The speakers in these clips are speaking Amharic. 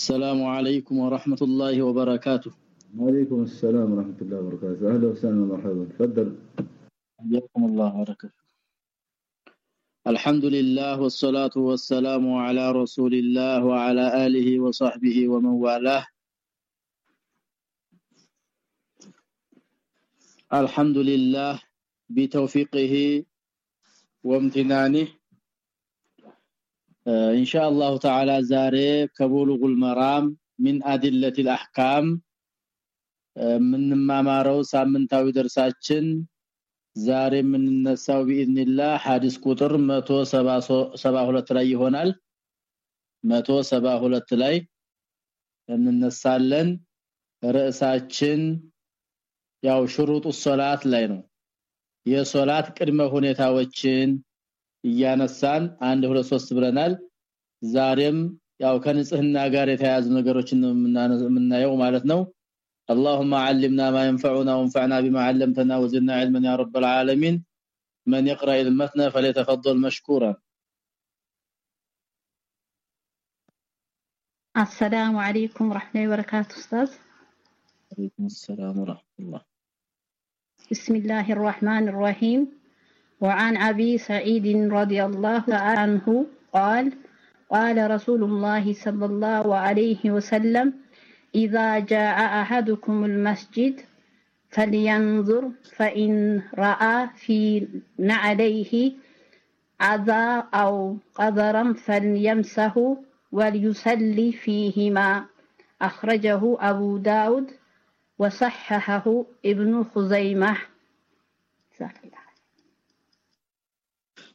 السلام عليكم ورحمة الله وبركاته. وعليكم السلام ورحمة الله وبركاته. أهلا وسهلا ومرحبا. تفضل. حياكم الله وبركاته. الحمد لله والصلاة والسلام على رسول الله وعلى آله وصحبه ومن والاه. الحمد لله بتوفيقه وامتنانه ان شاء الله تعالى زاري كبلوغ المرام من ادله الاحكام ምንማማረው ሳምንታዊ ደርሳችን ዛሬ የምንነሳው باذنillah ሐዲስ ቁጥር 172 ላይ ይሆናል 172 ላይ እንነሳለን ርዕሳችን ያው ሽሩጡ ሶላት ላይ ነው የሶላት ቅድመ ሁኔታዎችን እያነሳን አንድ ሁለት ሶስት ብለናል ዛሬም ያው ከንጽህና ጋር የተያያዙ ነገሮችን የምናየው ማለት ነው اللهم علمنا ما ينفعنا وانفعنا بما علمتنا وزدنا علما يا رب العالمين من يقرأ المتن فليتفضل مشكورا السلام عليكم ورحمة الله وبركاته أستاذ عليكم السلام ورحمة الله بسم الله الرحمن الرحيم وعن أبي سعيد رضي الله عنه قال قال رسول الله صلى الله عليه وسلم إذا جاء أحدكم المسجد فلينظر فإن رأى في نعليه عذا أو قذرا فليمسه وليصلي فيهما. أخرجه أبو داود وصححه ابن خزيمة.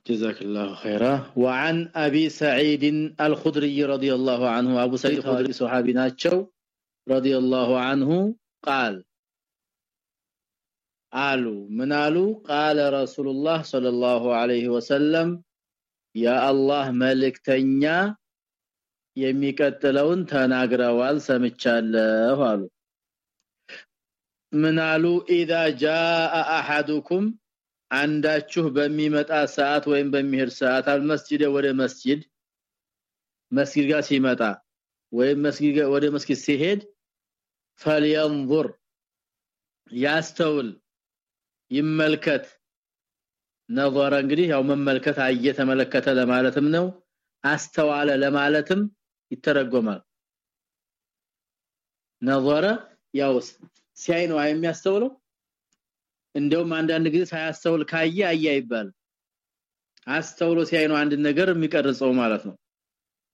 جزاك الله خيرا وعن ابي سعيد الخدري رضي الله عنه ابو سعيد الخدري صحابي ناتشو رضي الله عنه قال قالوا منالو قال رسول الله صلى الله عليه وسلم يا الله ملكتنيا የሚከተለውን ተናግረዋል ሰምቻለሁ አሉ ምናሉ اذا جاء احدكم አንዳችሁ በሚመጣ ሰዓት ወይም በሚሄድ ሰዓት አልመስጂድ ወደ መስጂድ መስጊድ ጋር ሲመጣ ወይም መስጊድ ወደ መስጊድ ሲሄድ فلينظر ያስተውል ይመልከት። ነظر እንግዲህ ያው መመልከት አየ ተመለከተ ለማለትም ነው አስተዋለ ለማለትም ይተረጎማል። ነظر ያው ሲያይ ነው የሚያስተውለው። እንደውም አንዳንድ ጊዜ ሳያስተውል ካየ አያ ይባል አስተውሎ ሲያይ ነው አንድ ነገር የሚቀርጸው ማለት ነው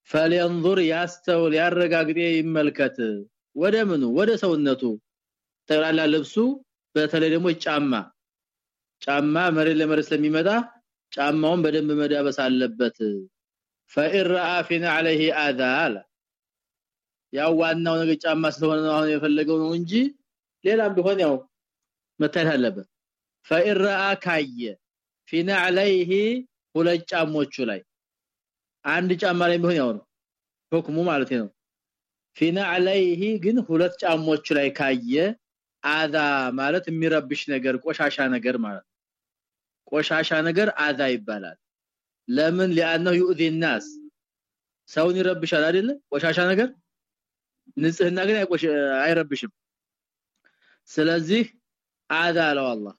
فلينظر ያስተውል ያረጋግጥ ይመልከት ወደ ምኑ ወደ ሰውነቱ ጠቅላላ ልብሱ በተለይ ደግሞ ጫማ ጫማ መሬት ለመሬት ስለሚመጣ ጫማውን በደንብ መዳበስ አለበት فإن رأى فينا عليه آذى ያው ዋናው ነገር ጫማ ስለሆነ ነው አሁን የፈለገው ነው እንጂ ሌላም ቢሆን ያው መታየት አለበት فإن رأى ካየ فينا عليه ሁለት ጫሞቹ ላይ አንድ ጫማ ላይ ቢሆን ያው ነው ሁክሙ ማለት ነው ፊና عليه ግን ሁለት ጫሞቹ ላይ ካየ አዛ ማለት የሚረብሽ ነገር ቆሻሻ ነገር ማለት ቆሻሻ ነገር አዛ ይባላል ለምን لانه يؤذي الناس ሰውን ይረብሻል አይደል ቆሻሻ ነገር ንጽህና ግን አይረብሽም ስለዚህ አዛ አለው አላህ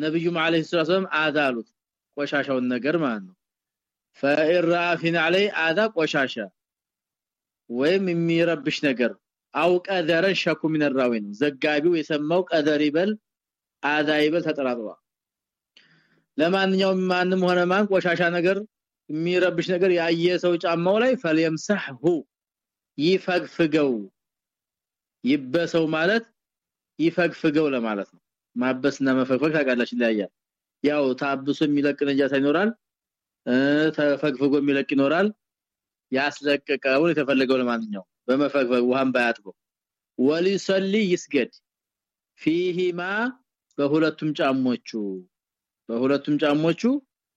ነብዩ መሐመድ ሰለላሁ ዐለይሂ ወሰለም አዳሉት ቆሻሻውን ነገር ማለት ነው። ፈኢራፊን ዐለይ አዳ ቆሻሻ ወይም የሚረብሽ ነገር አው ቀደረን ሸኩ ምን ራዊን ዘጋቢው የሰማው ቀደር ይበል አዳ ይበል ተጠራጥሯል። ለማንኛውም ማንም ሆነ ማን ቆሻሻ ነገር የሚረብሽ ነገር ያየ ሰው ጫማው ላይ ፈልየምሰህሁ ይፈግፍገው። ይበሰው ማለት ይፈግፍገው ለማለት ነው። ማበስና መፈግፈግ ታውቃላችሁ ይለያያል ያው ታብሶ የሚለቅ ነጃሳ ይኖራል ተፈግፍጎ የሚለቅ ይኖራል ያስለቀቀው የተፈለገው ለማንኛው በመፈግፈግ ውሃን ባያጥበው ወሊሰሊ ይስገድ ፊሂማ በሁለቱም ጫሞቹ በሁለቱም ጫሞቹ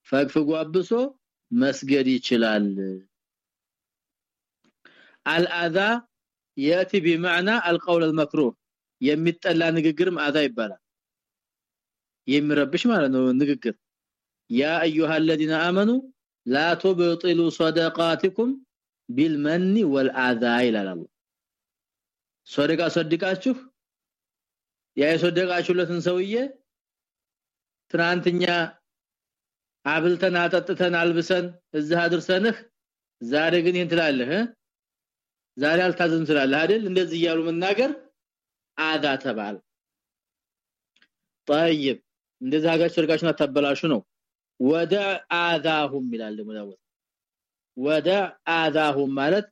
ፈግፍጎ አብሶ መስገድ ይችላል አልአዛ ياتي بمعنى القول المكروه የሚጠላ ንግግርም አዛ ይባላል የሚረብሽ ማለት ነው ንግግር ያ ايها الذين امنوا لا تبطلوا صدقاتكم ቢልመኒ ወልአዛ ይላል አላህ ሶደቃ ሶድቃችሁ ያ የሶደቃችሁለትን ሰውዬ ትናንትኛ አብልተን አጠጥተን አልብሰን እዚህ አድርሰንህ ዛሬ ግን ይህን ትላለህ ዛሬ አልታዘዝም ትላለህ አይደል እንደዚህ እያሉ መናገር አዛ ተባል طيب እንደዚህ ሀገር ሸርጋችሁን አታበላሹ ነው ወደ አዛሁም ይላል ሙዳወት ወደ አዛሁም ማለት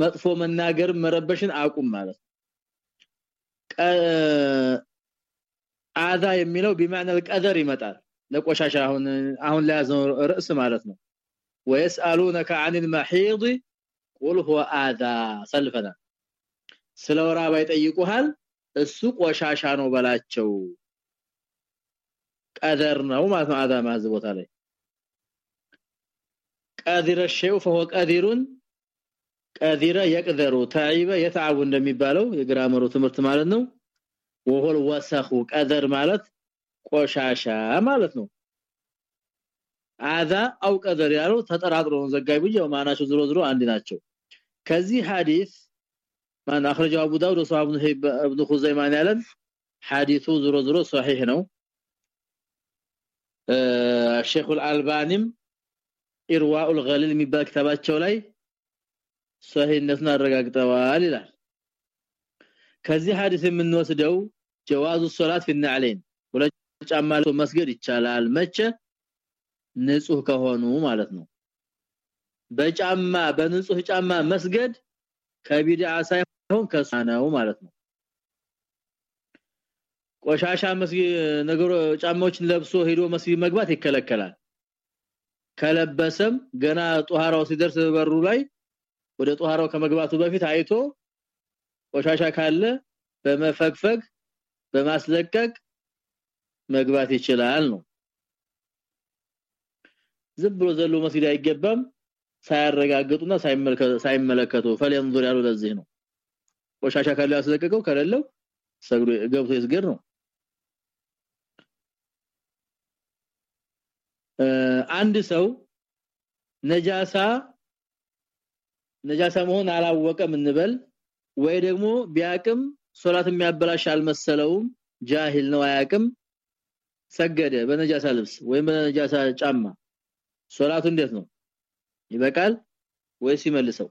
መጥፎ መናገር መረበሽን አቁም ማለት አዛ የሚለው بمعنى القدر ይመጣል ለቆሻሻ አሁን አሁን ለያዘው ርዕስ ማለት ነው ويسالونك عن المحيض قل هو اذى ሰልፈና ስለ ወራ ባይጠይቁሃል እሱ ቆሻሻ ነው በላቸው ቀደር ነው ማለት ነው። አዳም አዝ ቦታ ላይ ቀዲረ ሸው فهو ቀዲሩን ቀዲረ يقدر ታይበ يتعب እንደሚባለው የግራመሩ ትምህርት ማለት ነው። وهو الوسخ ቀደር ማለት ቆሻሻ ማለት ነው። አዛ አው ቀደር ያለው ተጠራጥሮ ዘጋቢ ያው ማናቸው ዝሮ ዝሮ አንድ ናቸው። ከዚህ ሐዲስ ማን አخرجه ابو داود وصحابه ابن خزيمان ያለን ሐዲሱ ዝሮ ዝሮ صحيح ነው። ሼኹል አልባኒም ኢርዋኡል ገሊል የሚባል ክታባቸው ላይ ሰሂህነቱን አረጋግጠዋል ይላል። ከዚህ ሐዲስ የምንወስደው ጀዋዙ ሶላት ፊናዕለይን ሁለት ጫማ መስገድ ይቻላል መቼ? ንጹህ ከሆኑ ማለት ነው። በጫማ በንጹህ ጫማ መስገድ ከቢድዓ ሳይሆን ከሱና ነው ማለት ነው። ቆሻሻ መስጊድ ነገሮ ጫማዎችን ለብሶ ሄዶ መስጊድ መግባት ይከለከላል። ከለበሰም ገና ጧሃራው ሲደርስ በሩ ላይ ወደ ጧሃራው ከመግባቱ በፊት አይቶ ቆሻሻ ካለ በመፈግፈግ በማስለቀቅ መግባት ይችላል ነው። ዝም ብሎ ዘሎ መስጊድ አይገባም። ሳያረጋግጡና ሳይመለከቱ ፈለንዙር ያሉ ለዚህ ነው። ቆሻሻ ካለ ያስለቀቀው ከሌለው ሰግዶ ገብቶ ይስገድ ነው አንድ ሰው ነጃሳ ነጃሳ መሆን አላወቀም እንበል ወይ ደግሞ ቢያቅም ሶላት የሚያበላሽ አልመሰለውም ጃሂል ነው አያቅም ሰገደ በነጃሳ ልብስ ወይም በነጃሳ ጫማ። ሶላቱ እንዴት ነው? ይበቃል ወይስ ይመልሰው?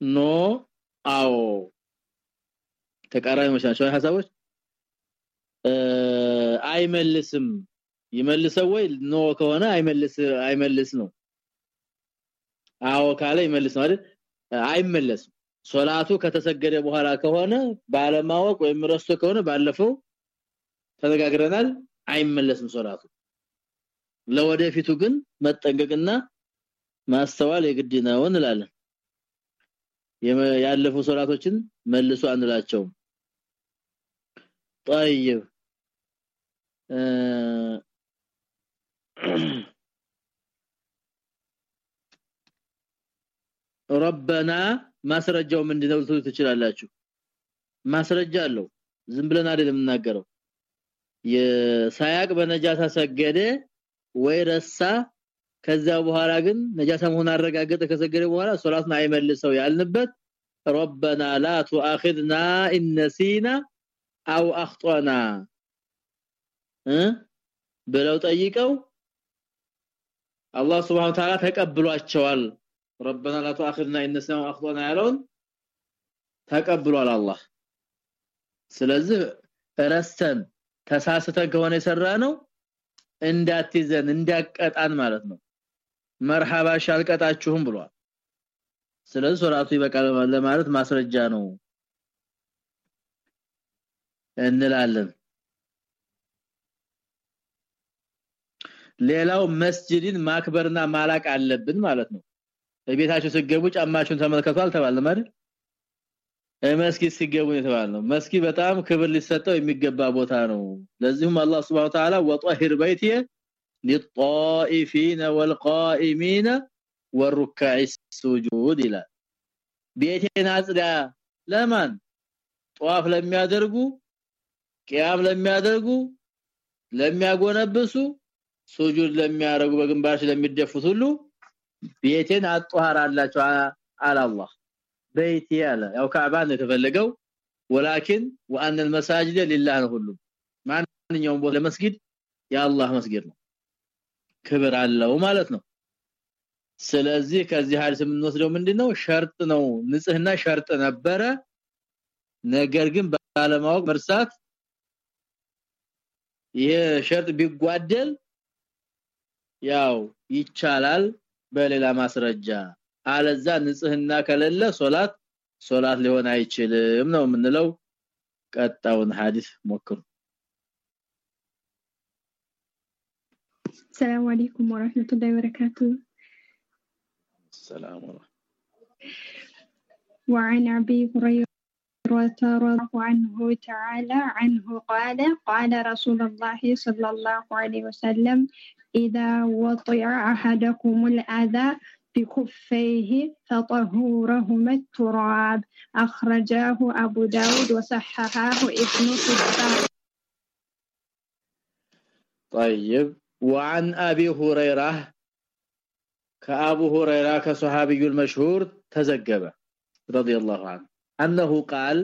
ኖ አዎ ተቃራኒ ናቸው ሐሳቦች አይመልስም። ይመልሰው ወይ? no ከሆነ አይመልስ አይመልስ ነው። አዎ ካለ ይመልስ ነው አይደል? አይመለስም። ሶላቱ ከተሰገደ በኋላ ከሆነ ባለማወቅ ወይም ረስቶ ከሆነ ባለፈው ተነጋግረናል አይመለስም ሶላቱ። ለወደፊቱ ግን መጠንቀቅና ማስተዋል የግድ ነው እንላለን። ያለፉ ሶላቶችን መልሶ አንላቸውም طيب ረበና ማስረጃው ምንድነው ልትሉ ትችላላችሁ ማስረጃ አለው ዝም ብለን አይደለም የምናገረው የሳያቅ በነጃሳ ሰገደ ወይ ረሳ ከዛ በኋላ ግን ነጃሳ መሆን አረጋገጠ ከሰገደ በኋላ ሶላቱን አይመልሰው ያልንበት ረበና ላ تؤاخذنا ان نسينا او اخطانا እ ብለው ጠይቀው አላህ Subhanahu Wa Ta'ala ተቀብሏቸዋል ربنا لا تؤاخذنا ان نسينا او اخطانا ያለውን ተቀብሏል አላህ ስለዚህ ረስተን ተሳስተን ከሆነ የሰራ ነው እንዳትይዘን እንዳቀጣን ማለት ነው መርሐባ ሻልቀጣችሁም ብሏል ስለዚህ ሶላቱ ይበቃል ለማለት ማስረጃ ነው እንላለን ሌላው መስጂድን ማክበርና ማላቅ አለብን ማለት ነው በቤታችሁ ሲገቡ ጫማችሁን ተመልከቱ አልተባለም አይደል መስጊድ ሲገቡ የተባለው መስጊድ በጣም ክብር ሊሰጠው የሚገባ ቦታ ነው ለዚህም አላህ Subhanahu Wa Ta'ala ወጧሂር በይቲየ للطائفين والقائمين والركع السجود ይላል ቤቴን አጽዳ ለማን ጧፍ ለሚያደርጉ ቂያም ለሚያደርጉ ለሚያጎነብሱ ሱጁድ ለሚያረጉ በግንባር ለሚደፉት ሁሉ ቤቴን አጧሃራላችሁ አለ አላህ በይቴ አለ ያው ካዕባ ነው የተፈለገው ወላኪን ወአን المساجد لله ነው ሁሉ ማንኛውም ቦታ ለመስጊድ የአላህ መስጊድ ነው ክብር አለው ማለት ነው ስለዚህ ከዚህ ሐዲስ የምንወስደው ምንድነው ሸርጥ ነው ንጽህና ሸርጥ ነበረ ነገር ግን ባለማወቅ መርሳት ይሄ ሸርጥ ቢጓደል ያው ይቻላል በሌላ ማስረጃ አለዛ ንጽህና ከሌለ ሶላት ሶላት ሊሆን አይችልም ነው የምንለው ቀጣውን ሐዲስ ሞክሩ السلام عليكم ورحمة الله وبركاته السلام ورحمة وعن أبي هريرة رضي الله عنه تعالى عنه قال قال رسول الله صلى الله عليه وسلم إذا وطئ أحدكم الأذى بكفيه فطهورهما التراب أخرجاه أبو داود وصححاه ابن حبان. طيب. وعن أبي هريرة كأبو هريرة كصحابي المشهور تزجب رضي الله عنه. أنه قال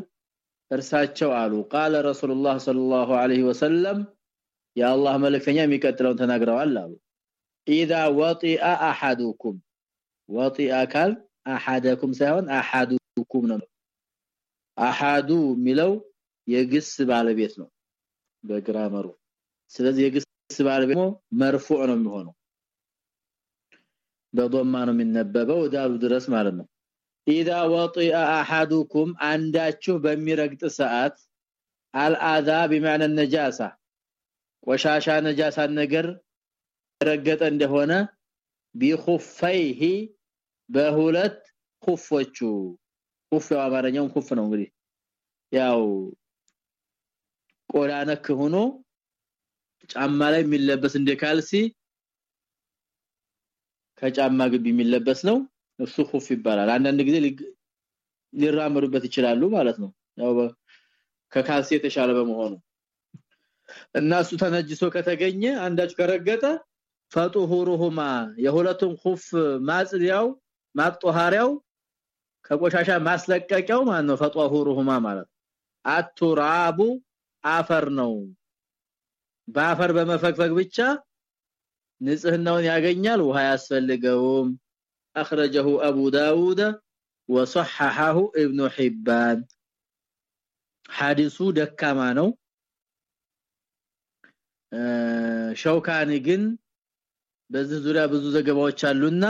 እርሳቸው አሉ قال رسول الله صلى الله عليه وسلم يا الله መልእክተኛ የሚቀጥለውን ተናግረዋል አሉ اذا وطئ احدكم وطئ አካል احدكم ሳይሆን احدكم ነው አሐዱ ሚለው የግስ ባለቤት ነው በግራመሩ ስለዚህ የግስ ባለቤት ነው መርፉዕ ነው የሚሆነው በዶማ ነው የሚነበበው ዳሉ ድረስ ማለት ነው اذا وطئ احدكم አንዳችሁ በሚረግጥ ሰዓት አልአዛ بمعنى النجاسه ቆሻሻ ነጃሳ ነገር ረገጠ እንደሆነ ቢኹፈይሂ በሁለት ኹፎቹ ኹፍ ያው አማርኛው ኹፍ ነው እንግዲህ ያው ቆዳ ነክ ሆኖ ጫማ ላይ የሚለበስ እንደ ካልሲ ከጫማ ግቢ የሚለበስ ነው እሱ ኹፍ ይባላል። አንዳንድ ጊዜ ሊራመዱበት ይችላሉ ማለት ነው። ያው ከካልሲ የተሻለ በመሆኑ። እና እሱ ተነጅሶ ከተገኘ አንዳች ከረገጠ ፈጡሁሩሁማ የሁለቱም ኹፍ ማጽዲያው ማጥኋሪያው ከቆሻሻ ማስለቀቂያው ማን ነው። ፈጧሁሩሁማ ማለት አቱራቡ አፈር ነው። በአፈር በመፈግፈግ ብቻ ንጽህናውን ያገኛል። ውሃ ያስፈልገውም اخرجه ابو داود وصححه ابن حبان ሐዲሱ ደካማ ነው ሸውካኒ ግን በዚህ ዙሪያ ብዙ ዘገባዎች አሉና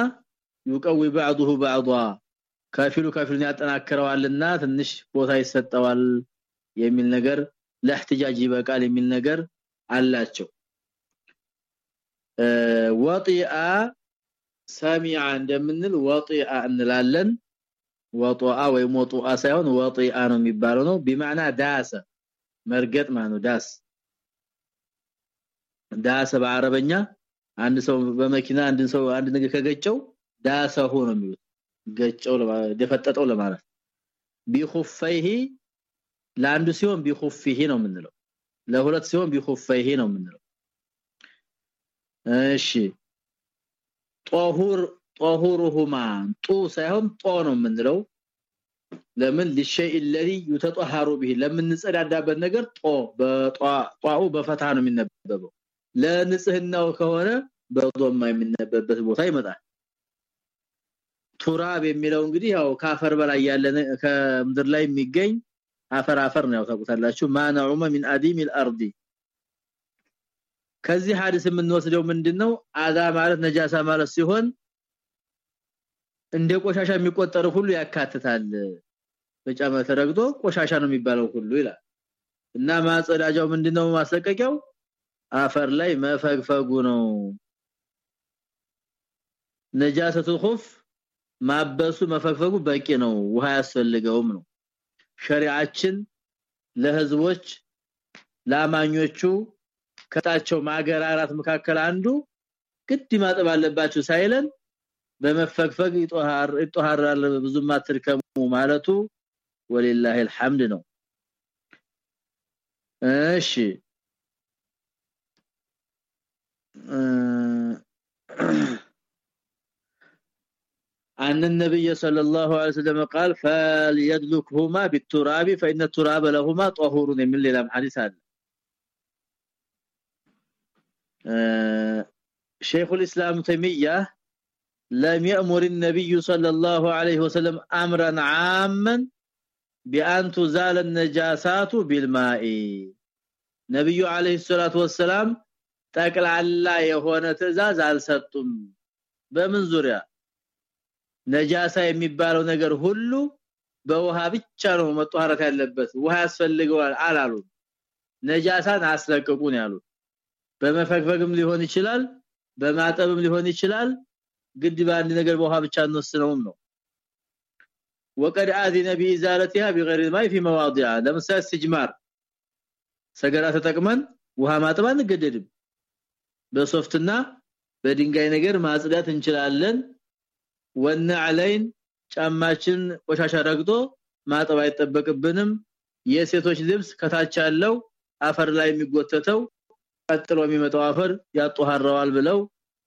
ይቀዊ بعضه بعضا ከፊሉ ከፊሉን ያጠናክረዋልና ትንሽ ቦታ ይሰጠዋል የሚል ነገር ለእህትጃጅ ይበቃል የሚል ነገር አላቸው ወጢአ ሰሚዐ እንደምንል ወጢአ እንላለን። ወጧአ ወይ ሞጧአ ሳይሆን ወጢአ ነው የሚባለው ነው። በማዕና ዳሰ መርገጥ ማለት ዳስ ዳሰ በአረበኛ አንድ ሰው በመኪና አንድ ሰው አንድ ነገር ከገጨው ዳሰሁ ነው የሚሉት። ገጨው ለማለት ለማለት ቢኹፈይሂ ለአንዱ ሲሆን ቢኹፊሂ ነው የምንለው ለሁለት ሲሆን ቢኹፈይሂ ነው የምንለው። እሺ ጦሁር ጦሁሩሁማ ጡ ሳይሆን ጦ ነው የምንለው ለምን ለሸይ الذي يتطهر به ለምንጸዳዳበት ነገር ጦ በጧኡ በፈታ ነው የሚነበበው ለንጽህናው ከሆነ በዶማ የሚነበብበት ቦታ ይመጣል ቱራብ የሚለው እንግዲህ ያው ካፈር በላይ ያለ ከምድር ላይ የሚገኝ አፈር አፈር ነው ታውቁታላችሁ ማናዑመ ሚን አዲም الارض ከዚህ ሐዲስ የምንወስደው ምንድነው? አዛ ማለት ነጃሳ ማለት ሲሆን እንደ ቆሻሻ የሚቆጠር ሁሉ ያካትታል። በጫማ ተረግጦ ቆሻሻ ነው የሚባለው ሁሉ ይላል። እና ማጸዳጃው ምንድነው? ማስለቀቂያው አፈር ላይ መፈግፈጉ ነው። ነጃሰቱ ኹፍ ማበሱ መፈግፈጉ በቂ ነው። ውሃ ያስፈልገውም ነው። ሸሪዓችን ለህዝቦች ላማኞቹ ከታቸው ማገራራት መካከል አንዱ ግድ ማጠብ አለባችሁ ሳይለን በመፈግፈግ ይጦሃር ይጦሃራል ብዙም አትርከሙ ማለቱ ወሊላሂ الحمد ነው እሺ ان النبي صلى الله عليه وسلم قال فليدلكهما بالتراب فان التراب لهما طهور من للام حديث هذا شيخ الإسلام تيمية لم يأمر النبي صلى الله عليه وسلم أمرا عاما بأن تزال النجاسات بالماء ነብዩ አለይሂ ሰላቱ ወሰለም ጠቅላላ የሆነ ትእዛዝ አልሰጡም በምን ዙሪያ ነጃሳ የሚባለው ነገር ሁሉ በውሃ ብቻ ነው መጧራት ያለበት ውሃ ያስፈልገዋል አላሉ ነጃሳን አስለቅቁን ያሉ በመፈግፈግም ሊሆን ይችላል በማጠብም ሊሆን ይችላል ግድ በአንድ ነገር በውሃ ብቻ እንወስነውም ነው وقد اذن بازالتها بغير الماء في مواضعها ለምሳሌ استجمار ሰገራ ተጠቅመን ውሃ ማጥባን እንገደድም በሶፍትና በድንጋይ ነገር ማጽዳት እንችላለን ወነ አለይን ጫማችን ቆሻሻ ረግጦ ማጠብ አይጠበቅብንም የሴቶች ልብስ ከታች ያለው አፈር ላይ የሚጎተተው ቀጥሎ የሚመጣው አፈር ያጧሃረዋል ብለው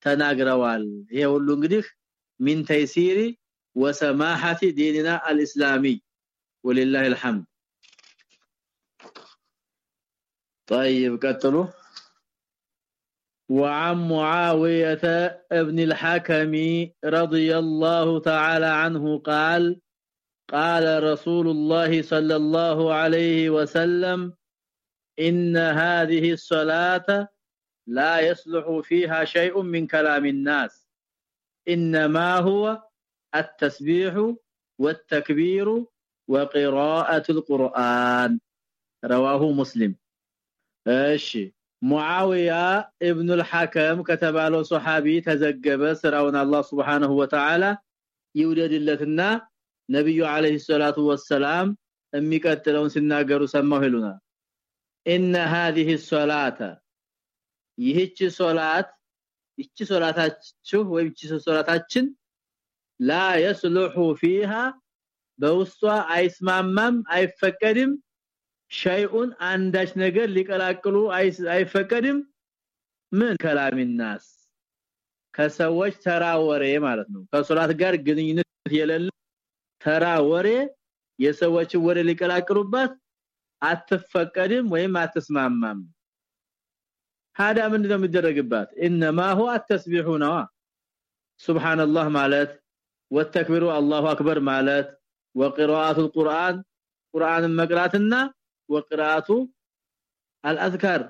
ተናግረዋል ይሄ ሁሉ እንግዲህ ሚን ተይሲሪ ወሰማሐቲ ዲንና አልእስላሚ ወሊላሂ الحمد طيب قتلوا وعن معاوية ابن الحكم رضي الله تعالى عنه قال قال رسول الله صلى الله عليه وسلم إن هذه الصلاة لا يصلح فيها شيء من كلام الناس إنما هو التسبيح والتكبير وقراءة القرآن رواه مسلم እሺ ሙአዊያ ኢብኑ አልሐከም ከተባለው ሱሐቢ ተዘገበ ስራውን አላህ Subhanahu Wa Ta'ala ይውደድለትና ነብዩ አለይሂ ሰላቱ ወሰላም የሚቀጥለውን ሲናገሩ ሰማሁ ይሉና ኢነ هذه الصلاه ይህች ሶላት ይህች ሶላታችሁ ወይም ይህች ሶላታችን ላ يصلح فيها በውስጧ አይስማማም አይፈቀድም ሸይኡን አንዳች ነገር ሊቀላቅሉ አይፈቀድም ምን ከላሚናስ ከሰዎች ተራ ወሬ ማለት ነው ከሶላት ጋር ግንኙነት የሌለ ተራ ወሬ የሰዎች ወሬ ሊቀላቅሉባት አትፈቀድም ወይም አትስማማም ሀዳ ምንድነው የሚደረግባት انما هو التسبيح ነው ሱብሃንአላህ ማለት ወተክቢሩ አላሁ አክበር ማለት ወቅራአቱ القرآن ቁርአንን መቅራትና ወቅራቱ አልአዝካር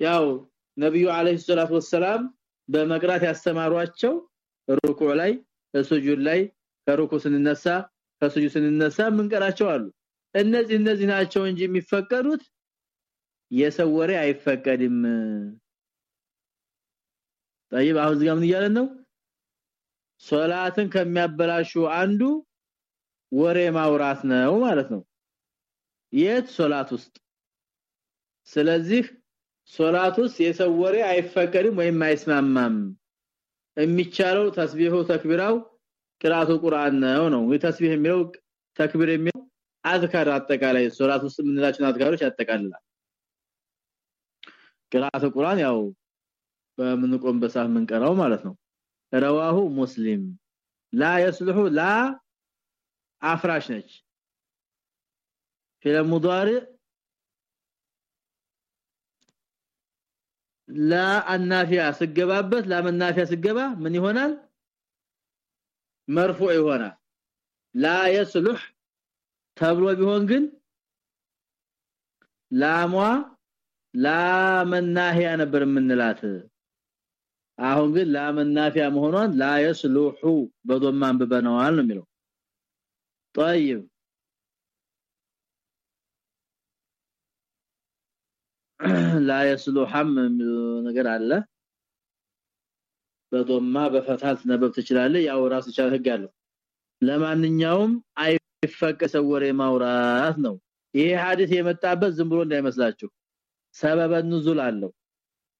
ያው ነብዩ አለይሂ ሰላቱ ወሰለም በመቅራት ያስተማሯቸው ሩኩዕ ላይ ሱጁድ ላይ ከሩኩ ስንነሳ ከሱጁድ ስንነሳ ምንቀራቸው አሉ እነዚህ እነዚህ ናቸው እንጂ የሚፈቀዱት የሰው ወሬ አይፈቀድም طيب አሁን ዝጋም እያለን ነው ሶላትን ከሚያበላሹ አንዱ ወሬ ማውራት ነው ማለት ነው የት ሶላት ውስጥ ስለዚህ ሶላት ውስጥ የሰው ወሬ አይፈቀድም ወይም አይስማማም የሚቻለው ተስቢሁ ተክቢራው ቅራቱ ቁርአን ነው ነው ተስቢህ የሚለው ተክቢር የሚለው አዝካር አጠቃላይ ሶላት ውስጥ የምንላቸው አዝካሮች ያጠቃልላል ቅራቱ ቁርአን ያው በምንቆም በሳህ ምንቀራው ማለት ነው ረዋሁ ሙስሊም ላ يصلح ላ አፍራሽ ነች في المضارع لا النافيه ስገባበት لا النافيه ስገባ ምን ይሆናል مرفوع ይሆናል لا يصلح ተብሎ ቢሆን ግን ላሟ ላመናህያ ነበር የምንላት። አሁን ግን ላመናፊያ መሆኗን ላይስሉሁ በዶማን በበነዋል ነው የሚለው። طيب ላይስሉሐም ነገር አለ። በዶማ በፈታት ነበብ ትችላለህ። ያው ራስ ይችላል ህግ ለማንኛውም አይ አይፈቀሰ ወሬ ማውራት ነው። ይሄ ሐዲስ የመጣበት ዝም ብሎ እንዳይመስላችሁ ሰበበ ንዙል አለው።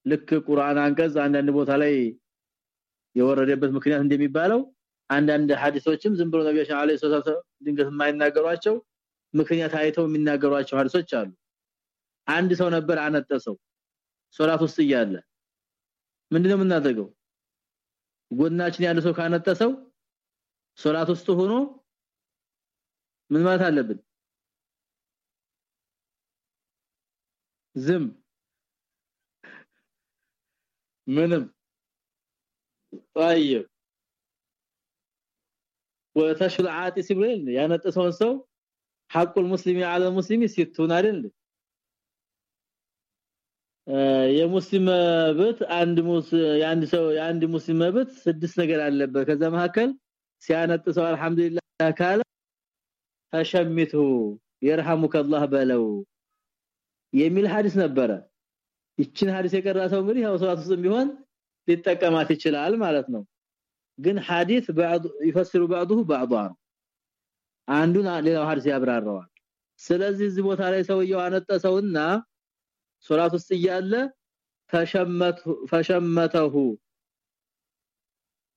ልክ ቁርአን አንቀጽ አንዳንድ ቦታ ላይ የወረደበት ምክንያት እንደሚባለው አንዳንድ ሐዲሶችም ዝም ብሎ ነብያችን አለይሂ ሰላቱ ድንገት የማይናገሯቸው ምክንያት አይተው የሚናገሯቸው ሐዲሶች አሉ። አንድ ሰው ነበር አነጠሰው። ሶላት ውስጥ እያለ ምንድነው የምናደርገው? ጎናችን ያለ ሰው ካነጠሰው ሶላት ውስጥ ሆኖ ምን ማለት አለብን? ዝም። ምንም። طيب ወተሽል አጢስ ብለን ያነጠሰውን ሰው ሐቁል ሙስሊሚ አለ ሙስሊሚ ሲቱን አይደል የሙስሊም መብት አንድ ሙስ የአንድ ሰው የአንድ ሙስሊም መብት ስድስት ነገር አለበት። ከዛ መካከል ሲያነጥሰው አልহামዱሊላህ ካለ ተሸምቱ يرحمك الله በለው የሚል ሐዲስ ነበረ ይችን ሐዲስ የቀራ ሰው እንግዲህ ያው ሶላት ውስጥ ቢሆን ሊጠቀማት ይችላል ማለት ነው ግን ሐዲስ بعض يفسر بعضه بعضا አንዱን ሌላው ሐዲስ ያብራራዋል ስለዚህ እዚህ ቦታ ላይ ሰውየው አነጠሰውና ሶላት ውስጥ እያለ ፈሸመቱ ፈሸመተሁ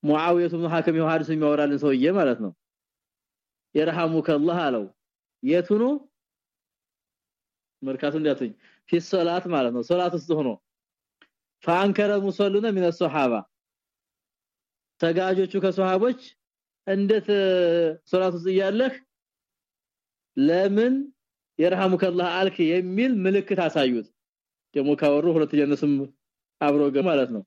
ሙአዊየቱ ሐከም ይው ሐዲስ የሚያወራልን ሰውዬ ማለት ነው يرحمك الله አለው የቱ ነው መርካቱ እንዲያቱኝ في الصلاه ማለት ነው ሶላት ውስጥ ሆኖ فانكر المصلون من الصحابه ተጋጆቹ ከሷሃቦች እንዴት ሶላት ውስጥ እያለህ ለምን يرحمك الله አልክ የሚል ምልክት አሳዩት ደግሞ ካወሩ ሁለት ጀነስም አብሮ ገ ማለት ነው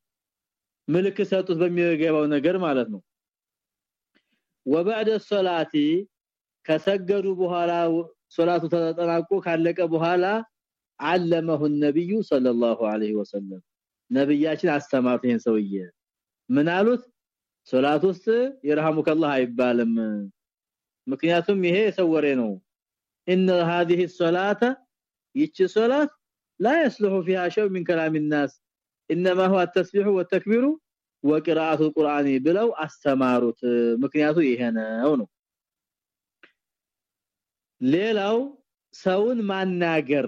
ምልክት ሰጡት በሚገባው ነገር ማለት ነው وبعد الصلاه ከሰገዱ በኋላ ሶላቱ ተጠናቆ ካለቀ በኋላ علمه النبي صلى الله عليه وسلم ነብያችን አስተማሩት ይሄን ሰውዬ ምን አሉት ሶላት ውስጥ يرحمك الله አይባልም ምክንያቱም ይሄ ሰወሬ ነው ان هذه الصلاه ይቺ ሶላት لا يصلح فيها شيء من كلام الناس انما هو التسبيح والتكبير وقراءه القران ብለው አስተማሩት ምክንያቱ ይሄ ነው ነው ሌላው ሰውን ማናገር።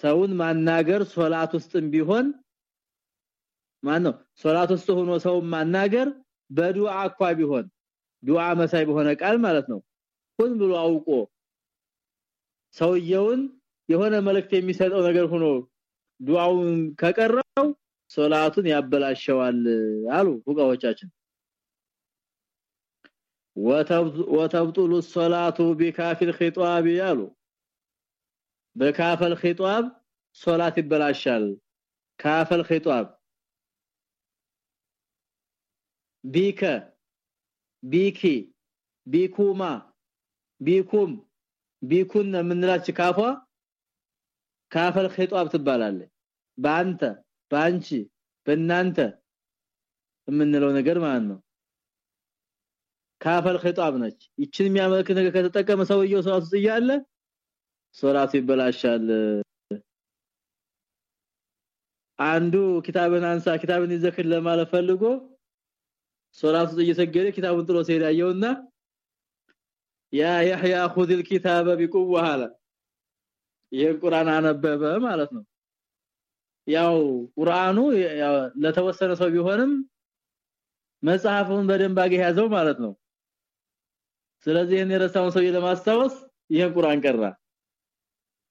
ሰውን ማናገር ሶላት ውስጥም ቢሆን ማነው? ሶላት ውስጥ ሆኖ ሰው ማናገር በዱዓ አኳ ቢሆን ዱዓ መሳይ በሆነ ቃል ማለት ነው። ሁን ብሎ አውቆ ሰውየውን የሆነ መልእክት የሚሰጠው ነገር ሆኖ ዱዓውን ከቀረው ሶላቱን ያበላሸዋል አሉ ፉቃዎቻችን ወተብጥሉ ሶላቱ ቢካፊል ኺጧብ ያሉ በካፈል ኺጧብ ሶላት ይበላሻል። ካፈል ኺጧብ ቢከ ቢኪ ቢኩማ ቢኩም ቢኩን ምንላች ካፏ ካፈል ኺጧብ ትባላለች። ባንተ ባንቺ በእናንተ የምንለው ነገር ማለት ነው። ካፈል ኺጧብ ነች ይችን የሚያመልክ ነገር ከተጠቀመ ሰውየው ሶላት ውስጥ እያለ ሶላት ይበላሻል አንዱ ኪታብን አንሳ ኪታብን ይዘክር ለማለት ፈልጎ ሶላት ውስጥ እየሰገደ ኪታቡን ጥሎ ሲሄድ ያየውና ያ ያህያ خذ الكتاب بقوه አለ ይሄን ቁርአን አነበበ ማለት ነው ያው ቁርአኑ ለተወሰነ ሰው ቢሆንም መጽሐፉን በደንብ አገ ያዘው ማለት ነው ስለዚህ እኔ የረሳውን ሰው ለማስታወስ ይሄን ቁርአን ቀራ።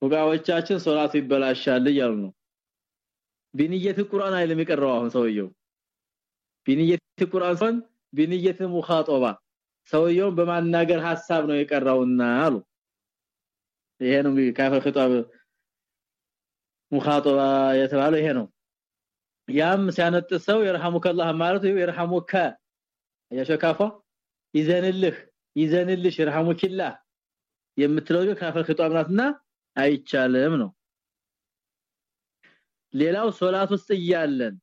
ወጋዎቻችን ሶላት ይበላሻል እያሉ ነው። ቢንየት ቁርአን አይልም የቀረው አሁን ሰውየው። ቢንየት ቁርአን ፈን ቢንየት ሙኻጠባ ሰውየውን በማናገር ሐሳብ ነው የቀራውና አሉ። ይሄ ነው እንግዲህ ካፈ ኺጣብ የተባለው ይሄ ነው። ያም ሲያነጥሰው የርሐሙከላህ ማለት ነው የርሐሙከ ያሸካፋ ይዘንልህ ይዘንልሽ ይርሐሙኪላህ የምትለው ካፈ ኺጣብ ናትና አይቻልም ነው ሌላው ሶላት ውስጥ እያለን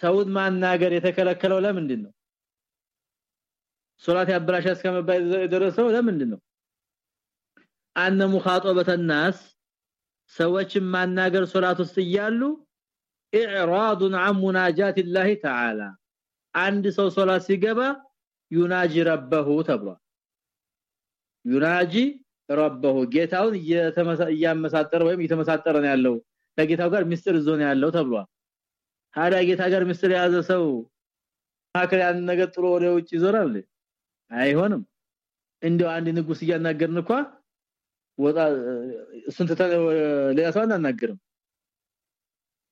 ሰውን ማናገር የተከለከለው ለምንድን ነው ሶላት ያበላሻ እስከመባል የደረሰው ለምንድን ነው አነ ሙኻጠበተ الناس ሰዎችን ማናገር ሶላት ውስጥ እያሉ ኢዕራድ عن مناجات الله تعالى አንድ ሰው ሶላት ሲገባ ዩናጂ ረበሁ ተብሏል። ዩናጂ ረበሁ ጌታውን እያመሳጠረ ወይም እየተመሳጠረ ነው ያለው። ከጌታው ጋር ሚስጥር ዞን ያለው ተብሏል። ታዲያ ጌታ ጋር ሚስጥር የያዘ ሰው ማከለ ያን ነገር ጥሎ ወደ ውጭ ይዞራል? አይሆንም። እንደው አንድ ንጉስ እያናገርን እንኳን ወጣ ስንት ሌላ ሰው አናናገርም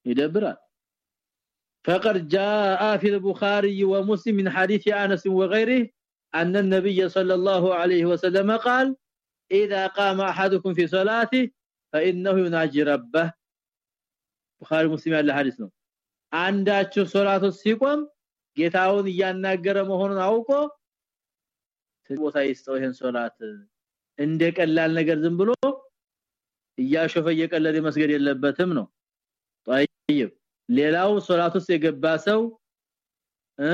ይደብራል فقد جاء في البخاري ومسلم من حديث انس وغيره ان النبي صلى الله عليه وسلم قال اذا قام احدكم في صلاته فانه يناجي ربه ቡኻሪ ሙስሊም ያለ ሐዲስ ነው አንዳችሁ ሶላቱ ሲቆም ጌታውን እያናገረ መሆኑን አውቆ ቦታ ይስጠው ይሄን ሶላት እንደ ቀላል ነገር ዝም ብሎ እያሾፈ እየቀለደ መስገድ የለበትም ነው طيب ሌላው ሶላት ውስጥ የገባ ሰው እ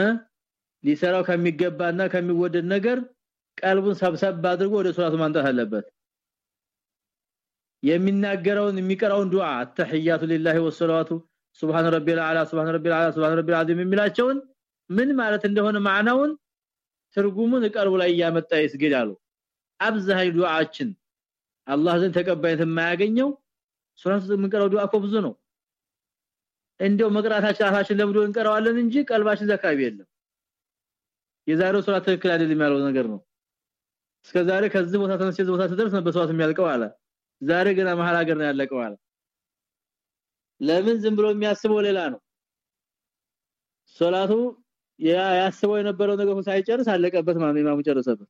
ሊሰራው ከሚገባና ከሚወደድ ነገር ቀልቡን ሰብሰብ አድርጎ ወደ ሶላቱ ማንጣት አለበት። የሚናገረውን የሚቀራውን ዱዓ ተህያቱ ሊላሂ ወሰላቱ ሱብሃን ረቢል አላ ሱብሃን ረቢል አላ ሱብሃን ረቢል አዚም የሚላቸውን ምን ማለት እንደሆነ ማዕናውን ትርጉሙን ቀልቡ ላይ ያመጣ ይስገዳሉ አብዛኛው ዱዓችን አላህ ዘንድ ተቀባይነት የማያገኘው ሱራት የምንቀራው ዱዓ እኮ ብዙ ነው እንደው መቅራታችን አፋችን ለምዶ እንቀራዋለን እንጂ ቀልባችን ዘካቢ የለም። የዛሬው ሱራት ትክክል አይደለም ያለው ነገር ነው። እስከዛሬ ከዚህ ቦታ ተነስቼ ቦታ ተደርስ ነበር ሱራት የሚያልቀው አለ። ዛሬ ገና መሐል ሀገር ነው ያለቀው አለ። ለምን ዝም ብሎ የሚያስበው ሌላ ነው? ሶላቱ ያስበው የነበረው ነገር ሳይጨርስ አለቀበት ማለት ኢማሙ ጨረሰበት።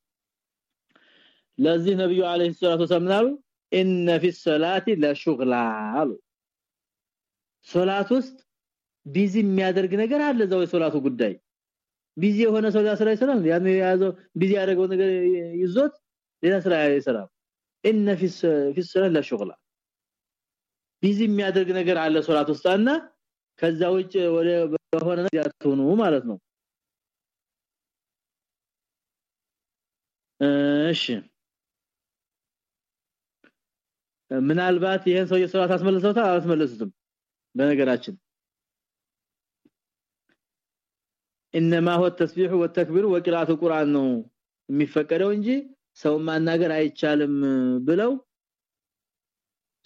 ለዚህ ነብዩ عليه الصلاة إن في الصلاة لشغلا አሉ ሶላት ውስጥ busy የሚያደርግ ነገር አለ ያው የሶላቱ ጉዳይ። busy የሆነ ሰው ስራ ይሰራል? ያን የያዘው busy ያደረገው ነገር ይዞት ሌላ ስራ ይሰራል في في الصلاة لشغلا busy የሚያደርግ ነገር አለ ሶላት ውስጥና ከዛ ውጭ ወደ ነገር ያትሆኑ ማለት ነው። እሺ። ምናልባት ይሄን ሰው የሶላት አስመልሰውታ አስመለሱትም በነገራችን انما هو التسبيح والتكبير وقراءه القران ነው የሚፈቀደው እንጂ ሰው ማናገር አይቻልም ብለው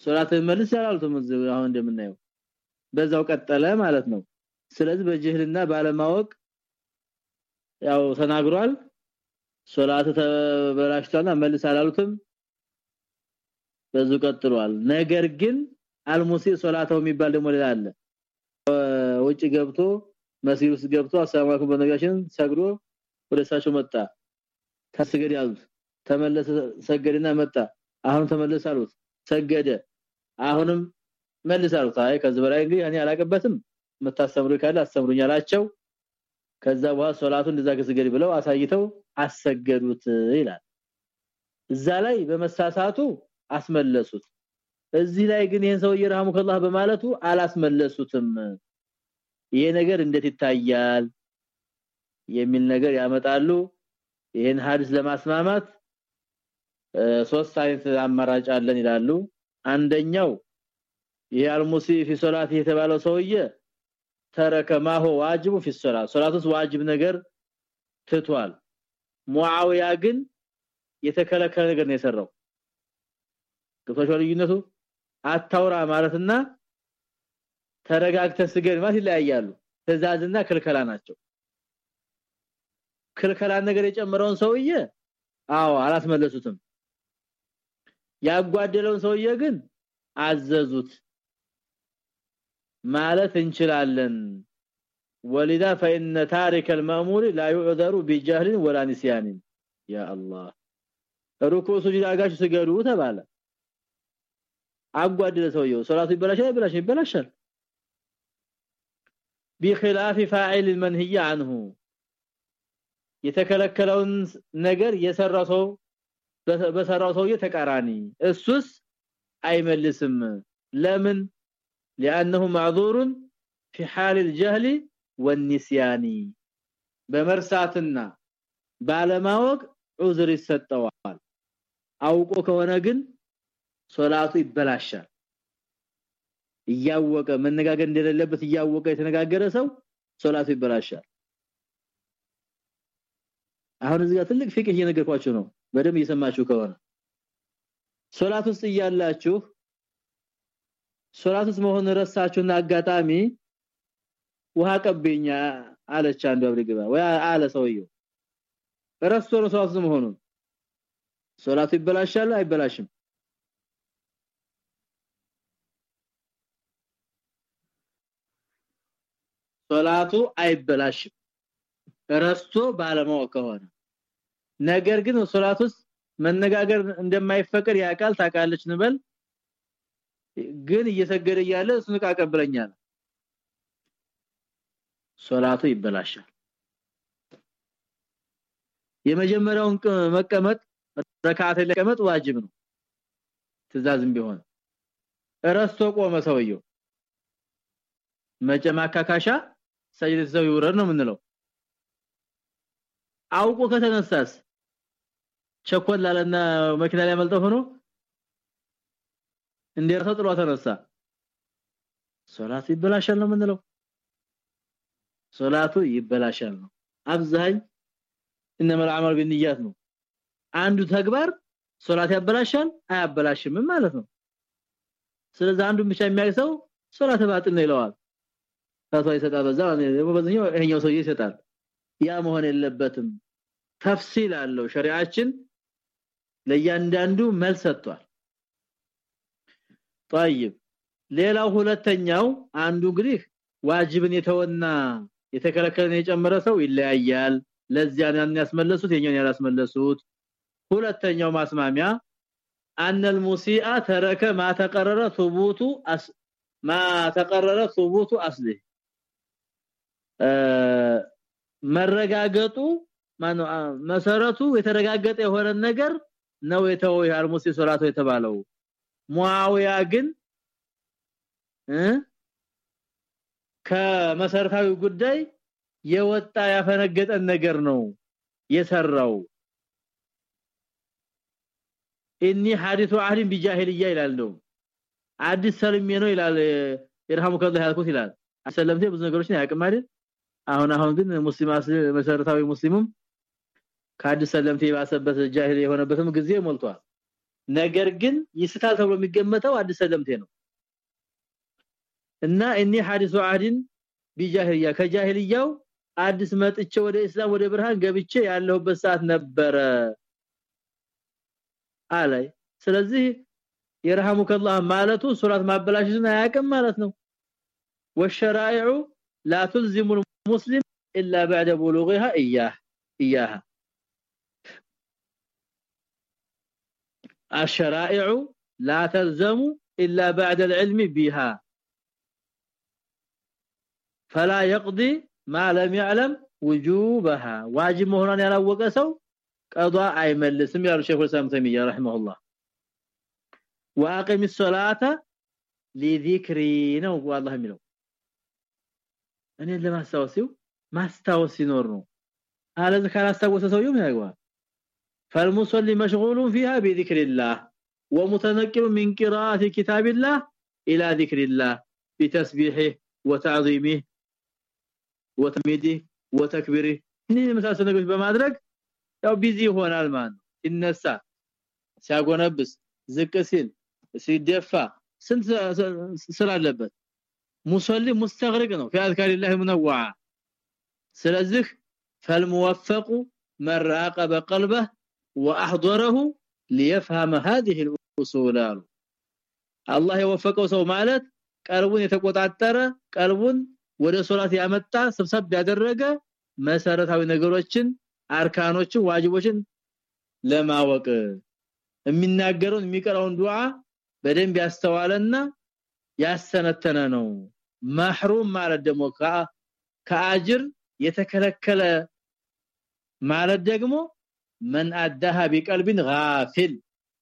ሶላት መልስ ያላሉትም አሁን እንደምናየው በዛው ቀጠለ ማለት ነው ስለዚህ በጅህልና ባለማወቅ ያው ተናግሯል ሶላት ተበላሽቷልና መልስ አላሉትም በዙ ቀጥሏል ነገር ግን አልሙሲ ሶላታው የሚባል ደግሞ ሌላ አለ። ውጭ ገብቶ መስጊድ ገብቶ አሰላሙ አለይኩም ሰግዶ ወደ መጣ። ተስገድ ያሉት ተመለሰ ሰገደና መጣ። አሁን ተመለሰ አሉት። ሰገደ። አሁንም መልስ አሉት። አይ ከዚህ በላይ እንግዲህ እኔ አላቀበትም መታሰምሩ ካለ አስተምሩኝ ከዛ በኋላ ሶላቱን እንደዛ ከስገድ ብለው አሳይተው አሰገዱት ይላል። እዛ ላይ በመሳሳቱ አስመለሱት እዚህ ላይ ግን ይሄን ሰው ይርሃሙ ከአላህ በማለቱ አላስመለሱትም። ይሄ ነገር እንዴት ይታያል የሚል ነገር ያመጣሉ። ይሄን ሐዲስ ለማስማማት ሶስት አይነት አማራጭ አለን ይላሉ። አንደኛው አልሙሲ ፊ ሶላት የተባለው ሰውዬ ተረከ ማሆ ዋጅቡ ፊ ሶላት ውስጥ ዋጅብ ነገር ትቷል። ሙአዊያ ግን የተከለከለ ነገር ነው የሰራው። ከፈሾ ልዩነቱ አታውራ ማለትና ተረጋግተ ስገድ ማለት ይለያያሉ ትእዛዝና ክልከላ ናቸው ክልከላ ነገር የጨመረውን ሰውዬ አዎ አላስመለሱትም ያጓደለውን ሰውዬ ግን አዘዙት ማለት እንችላለን ولذا فإن تارك المأمور لا يعذر بجهل ولا نسيان يا الله ሩኩዕ ሱጁድ አጋሽ ስገዱ ተባለ አጓደለ ሰውየው ሶላቱ ይበላሻል ይበላሽ ይበላሻል بخلاف فاعل المنهي عنه የተከለከለውን ነገር የሰራው ሰው በሰራው ሰውዬ ተቃራኒ እሱስ አይመልስም ለምን لانه معذور في حال الجهل والنسيان በመርሳትና ባለማወቅ ዑዝር ይሰጠዋል አውቆ ከሆነ ግን ሶላቱ ይበላሻል። እያወቀ መነጋገር እንደሌለበት እያወቀ የተነጋገረ ሰው ሶላቱ ይበላሻል። አሁን እዚህ ጋር ትልቅ ፍቅህ እየነገርኳችሁ ነው። በደም እየሰማችሁ ከሆነ ሶላት ውስጥ እያላችሁ ሶላት ውስጥ መሆን ረሳችሁና አጋጣሚ ውሃ ቀበኛ አለች አንዱ አብሪግባ ወይ አለ ሰውየው። ረስቶ ነው ሶላት ውስጥ መሆኑን። ሶላቱ ይበላሻል አይበላሽም ሶላቱ አይበላሽም። ረስቶ ባለማወቅ ከሆነ። ነገር ግን ሶላት ውስጥ መነጋገር እንደማይፈቀድ ያቃል ታቃለች ንበል ግን እየሰገደ እያለ እሱን ቃቀብለኛል ሶላቱ ይበላሻል። የመጀመሪያውን መቀመጥ ረካዓት ለቀመጥ ዋጅብ ነው። ትእዛዝም ቢሆን። ረስቶ ቆመ ሰውየው። መጨማካካሻ ሰይድ ሰው ይውረድ ነው የምንለው አውቆ ከተነሳስ ቸኮል አለና መኪና ላይ መልጠው ሆኖ እንደርሰው ጥሎ ተነሳ ሶላት ይበላሻል ነው የምንለው ሶላቱ ይበላሻል ነው አብዛኝ እነማ العمل بالنيات ነው አንዱ ተግባር ሶላት ያበላሻል አያበላሽም ማለት ነው ስለዚህ አንዱ ብቻ የሚያይሰው ሶላት ባጥል ነው ይለዋል ታቷ ይሰጣል በዛ ነው በዛኛው ይሄኛው ሰው ይሰጣል ያ መሆን የለበትም ተፍሲል አለው ሸሪዓችን ለእያንዳንዱ መልስ ሰጥቷል طيب ሌላው ሁለተኛው አንዱ እንግዲህ ዋጅብን የተወና የተከለከለን የጨመረ ሰው ይለያያል ለዚያ ያን ያስመለሱት የኛን ያላስመለሱት ሁለተኛው ማስማሚያ ان المسيء ترك ما تقرر ثبوت أس ما تقرر ثبوت اصله መረጋገጡ መሰረቱ የተረጋገጠ የሆነ ነገር ነው የተወው ያልሙሲ ሶላቱ የተባለው። ሙአዊያ ግን ከመሰረታዊ ጉዳይ የወጣ ያፈነገጠን ነገር ነው የሰራው። እኒ ሐዲሱ አህሊን ቢጃሂልያ ይላል ነው አዲስ ሰልሜ ነው ይላል። ይርሐሙከላህ ያልኩት ይላል። ሰለምቴ ብዙ ነገሮችን ያቅም አሁን አሁን ግን ሙስሊም መሰረታዊ ሙስሊሙም ከአዲስ ሰለምቴ ባሰበት ጃሂል የሆነበትም ጊዜ ሞልቷል ነገር ግን ይስታል ተብሎ የሚገመተው አዲስ ሰለምቴ ነው እና እኔ ሐዲሱ አህዲን ቢጃሂልያ ከጃሂልያው አዲስ መጥቼ ወደ እስላም ወደ ብርሃን ገብቼ ያለሁበት ሰዓት ነበረ አላይ ስለዚህ يرحمك الله ማለቱ ሱራት ማበላሽን አያቅም ማለት ነው والشرائع لا تلزم المسلم الا بعد بلوغها اياه اياها الشرائع لا تلزم الا بعد العلم بها فلا يقضي ما لم يعلم وجوبها واجب مهران ያላወቀ ሰው قضاء አይመልስም ያሉ ሼኹ ሰላም ተሚያ رحمه الله واقم الصلاه لذكري ነው والله የሚለው እኔ ለማስታወሲው ማስታወስ ሲኖር ነው አለዚህ ካላስታወሰ ሰውየው ምን ያገባል فالمصلي مشغول فيها بذكر الله ومتنقل من قراءه كتاب الله الى ذكر الله بتسبيحه وتعظيمه وتميده وتكبيره እነዚህ የመሳሰሉ ነገሮች በማድረግ ያው ቢዚ ይሆናል ማለት ነው ሲነሳ ሲያጎነብስ ዝቅ ሲል ሲደፋ ስንት ስላለበት ሙሰሊ ሙስተግሪቅ ነው في اذكار الله منوعه ስለዚህ فالموفق من راقب قلبه واحضره ليفهم هذه الاصول الله የወፈቀው ሰው ማለት ቀልቡን የተቆጣጠረ ቀልቡን ወደ ሶላት ያመጣ ስብሰብ ያደረገ መሰረታዊ ነገሮችን አርካኖችን ዋጅቦችን ለማወቅ የሚናገረውን የሚቀራውን ዱዓ በደንብ ያስተዋለና ያሰነተነ ነው ማህሩም ማለት ደግሞ ከአጅር የተከለከለ ማለት ደግሞ من ادها بقلب غافل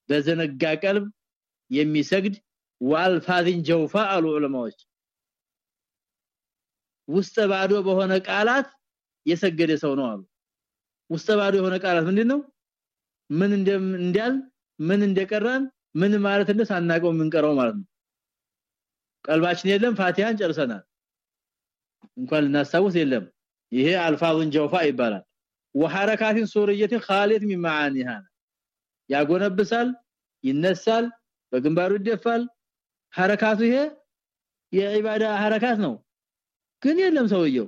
በዘነጋ ቀልብ የሚሰግድ ዋልፋዚን ጀውፋ አሉ ዑለማዎች ውስጥ ባዶ በሆነ ቃላት የሰገደ ሰው ነው አሉ ውስጥ ባዶ የሆነ ቃላት ምንድነው ምን እንዲያል ምን እንደቀራን ምን ማለት እንደ ሳናቀው የምንቀረው ማለት ነው ቀልባችን የለም ፋቲሃን ጨርሰናል እንኳን ልናስታውስ የለም ይሄ አልፋዙን ጀውፋ ይባላል وحركات سوريه خاليه من معانيها ያጎነብሳል ይነሳል በግንባሩ ይደፋል ሐረካቱ ይሄ የዒባዳ ሐረካት ነው ግን የለም ሰውየው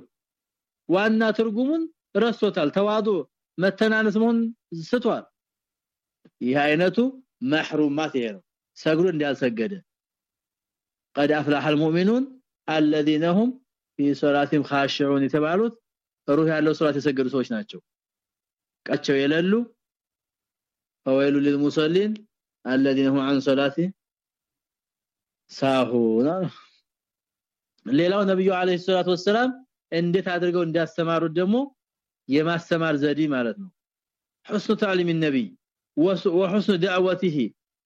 ዋና ትርጉሙን ረስቶታል ተዋዱ መተናነስ መሆን ስቷል ይህ አይነቱ محرومات ይሄ ነው ሰግዶ እንዳልሰገደ قد افلح المؤمنون الذين هم في صلاتهم خاشعون የተባሉት ሩህ ያለው ሶላት የሰገዱ ሰዎች ናቸው ቃቸው የለሉ فويل للمصلين الذين هم عن صلاتهم ሳሁን ሌላው ነብዩ አለይሂ ሰላቱ ወሰለም እንዴት አድርገው እንዳስተማሩት ደግሞ የማስተማር ዘዴ ማለት ነው حسن تعليم النبي وحسن دعوته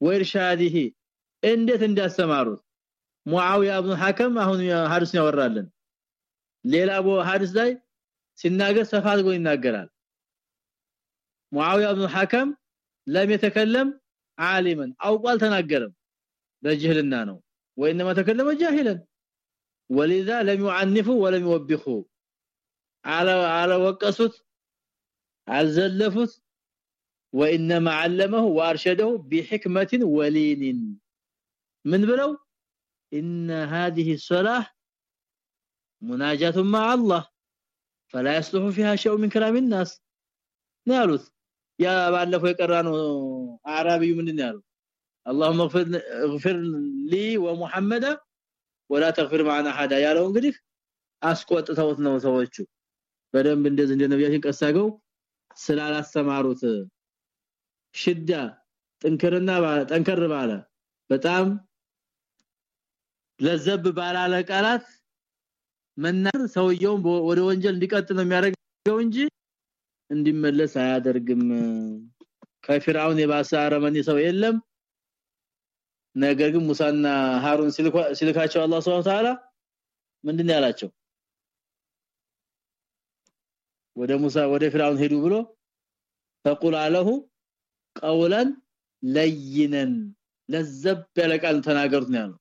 وارشاده እንዴት እንዳስተማሩት ሙአዊያ ኢብኑ ሐከም አሁን ሐዲስ ያወራልን ሌላ ቦ ሐዲስ ላይ ሲናገር ሰፋ አድርጎ ይናገራል ሙአዊያ ኢብኑ ሐከም ለም የተከለም ዓሊመን አውቋል ተናገረም በጅህልና ነው ወይንማ ተከለመ ጃሂለን ولذا لم يعنفوا ولم يوبخوا على على وقصت አልዘለፉት وانما علمه وارشده بحكمه ولين من ብለው ان هذه الصلاه مناجاه مع الله فلا يصلح فيها شيء من كلام الناس نالوت يا ባለፈው የቀራነው አራቢዩ ምንድን ያለው اللهم اغفر اغفر لي ومحمد ولا تغفر معنا احد ያለው እንግዲህ አስቆጥተውት ነው ሰዎቹ በደንብ እንደዚህ እንደ ነብያችን ቀሳገው ስላላስተማሩት ሽዳ ጥንክርና ጠንከር ባለ በጣም ለዘብ ባላለ ቃላት መናር ሰውየውን ወደ ወንጀል እንዲቀጥል ነው የሚያደርገው እንጂ እንዲመለስ አያደርግም ከፊራውን የባሰ አረመኔ ሰው የለም ነገር ግን ሙሳና ሃሩን ሲልካቸው አላህ Subhanahu Ta'ala ምንድን ያላቸው ወደ ሙሳ ወደ ፍራውን ሄዱ ብሎ فقل له قولا لينا ለዘብ ያለ ቃል ተናገሩት ነው ያለው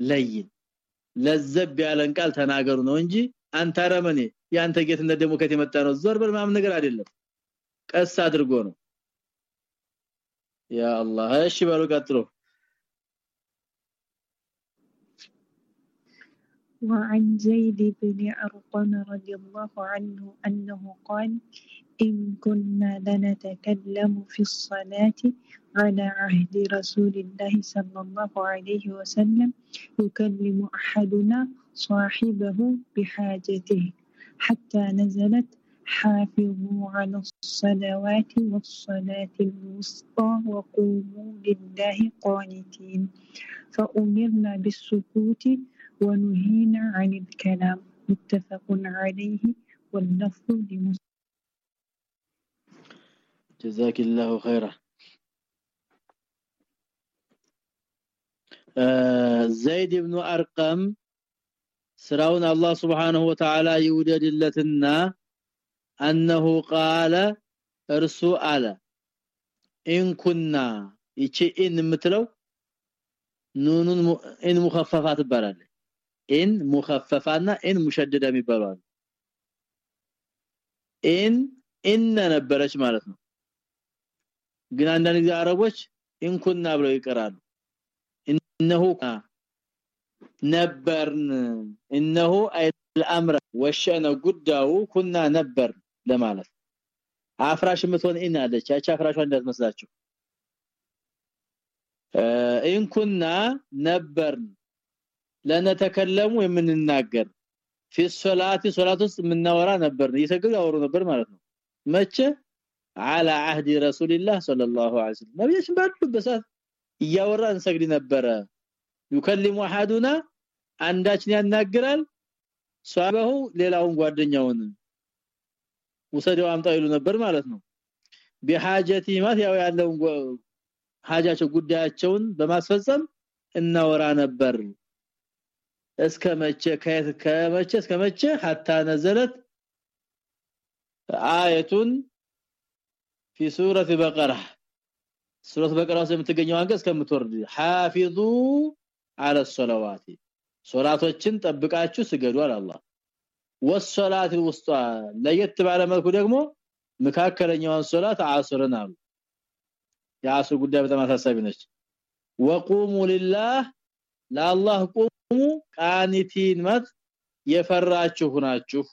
ለይን ለዘብ ያለን ቃል ተናገሩ ነው እንጂ አንተ አረመኔ ያንተ ጌትነት ደግሞ ከት የመጣ ነው ዞር በል ማም ነገር አይደለም ቀስ አድርጎ ነው ያ አላህ እሺ በሉ ቀጥሎ وعن زيد بن أرقم رضي الله عنه أنه قال إن كنا لنتكلم في الصلاة على عهد رسول الله صلى الله عليه وسلم يكلم أحدنا صاحبه بحاجته حتى نزلت حافظوا على الصلوات والصلاة الوسطى وقوموا لله قانتين فأمرنا بالسكوت ونهينا عن الكلام متفق عليه واللفظ لمسلم جزاك الله خيرا ዘይድ ኢብኑ አርቀም ስራውን አላህ Subhanahu Wa Ta'ala ይውደድለትና انه قال እርሱ አለ ኢንኩና ይቺ ኢን የምትለው ኑኑን ኢን ሙኸፈፋ ትባላለች ኢን ሙኸፈፋና ኢን ሙሸደዳ የሚባለው ኢን ኢነ ነበረች ማለት ነው ግን አንዳንድ ጊዜ አረቦች ኢንኩና ብለው ይቀራሉ ኢነሁ ነበርን ኢነሁ الامر ወሸነ ጉዳዩ ኩና ነበር ለማለት አፍራሽ ምትሆን ኢን አለች ያቺ አፍራሿ እንዳትመስላችሁ ኢንኩና ነበርን ለነተከለሙ የምንናገር في الصلاه ሶላት ውስጥ የምናወራ ነበር እየሰገዱ ያወሩ ነበር ማለት ነው መቼ على عهد رسول الله صلى الله عليه وسلم ነብያችን ባሉበት ሰዓት እያወራ እንሰግድ ነበረ يكلم احدنا አንዳችን ያናግራል ሷበሁ ሌላውን ጓደኛውን ወሰደው አምጣ ይሉ ነበር ማለት ነው በሐጀቲ ማለት ያው ያለውን ሐጃቸው ጉዳያቸውን በማስፈጸም እናወራ ነበር እስከ መቼ ከየት ከመቼ እስከ መቼ hatta نزلت አየቱን في سوره بقره سوره بقره ውስጥ የምትገኘው አንቀጽ እስከምትወርድ حافظوا على الصلوات ሶላቶችን ጠብቃችሁ ስገዱ አለ አላህ ወሶላት ውስጧ ለየት ባለ መልኩ ደግሞ መካከለኛውን ሶላት አስርን አሉ የአስር ጉዳይ በጣም አሳሳቢ ነች ወቁሙ ሊላህ ለአላህ ቁሙ ቃኒቲን ማለት የፈራችሁ ናችሁ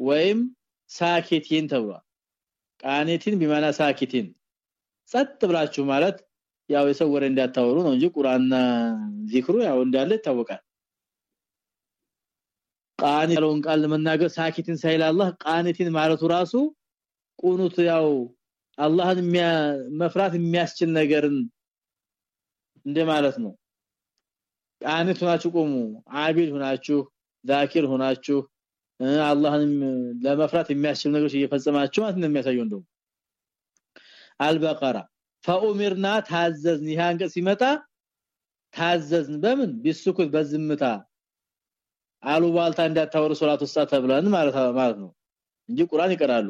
ወይም ሳኪቲን ተብሏል قانتين بمعنى ساكتين። ጸጥ ብላችሁ ማለት ያው የሰው ወሬ እንዳታወሩ ነው እንጂ ቁርአንና ዚክሩ ያው እንዳለ ይታወቃል። ቃኒ ያለውን ቃል ለመናገር ሳኪትን ሳይል አላህ ቃኒቲን ማለቱ ራሱ ቁኑት ያው አላህን መፍራት የሚያስችል ነገርን እንደማለት ነው። ቃኒት ሆናችሁ ቆሙ አቢድ ሆናችሁ ዛኪር ሆናችሁ አላህን ለመፍራት የሚያስችል ነገሮች እየፈጸማችሁ ማለት ነው የሚያሳየው እንደው አልበቀራ ፈኡሚርና ታዘዝን። ይሄ አንቀጽ ሲመጣ ታዘዝን። በምን? ቢስኩት በዝምታ አሉባልታ እንዳታወሩ ሶላት ውስጥ ተብለን ማለት ማለት ነው እንጂ ቁርአን ይቀራሉ።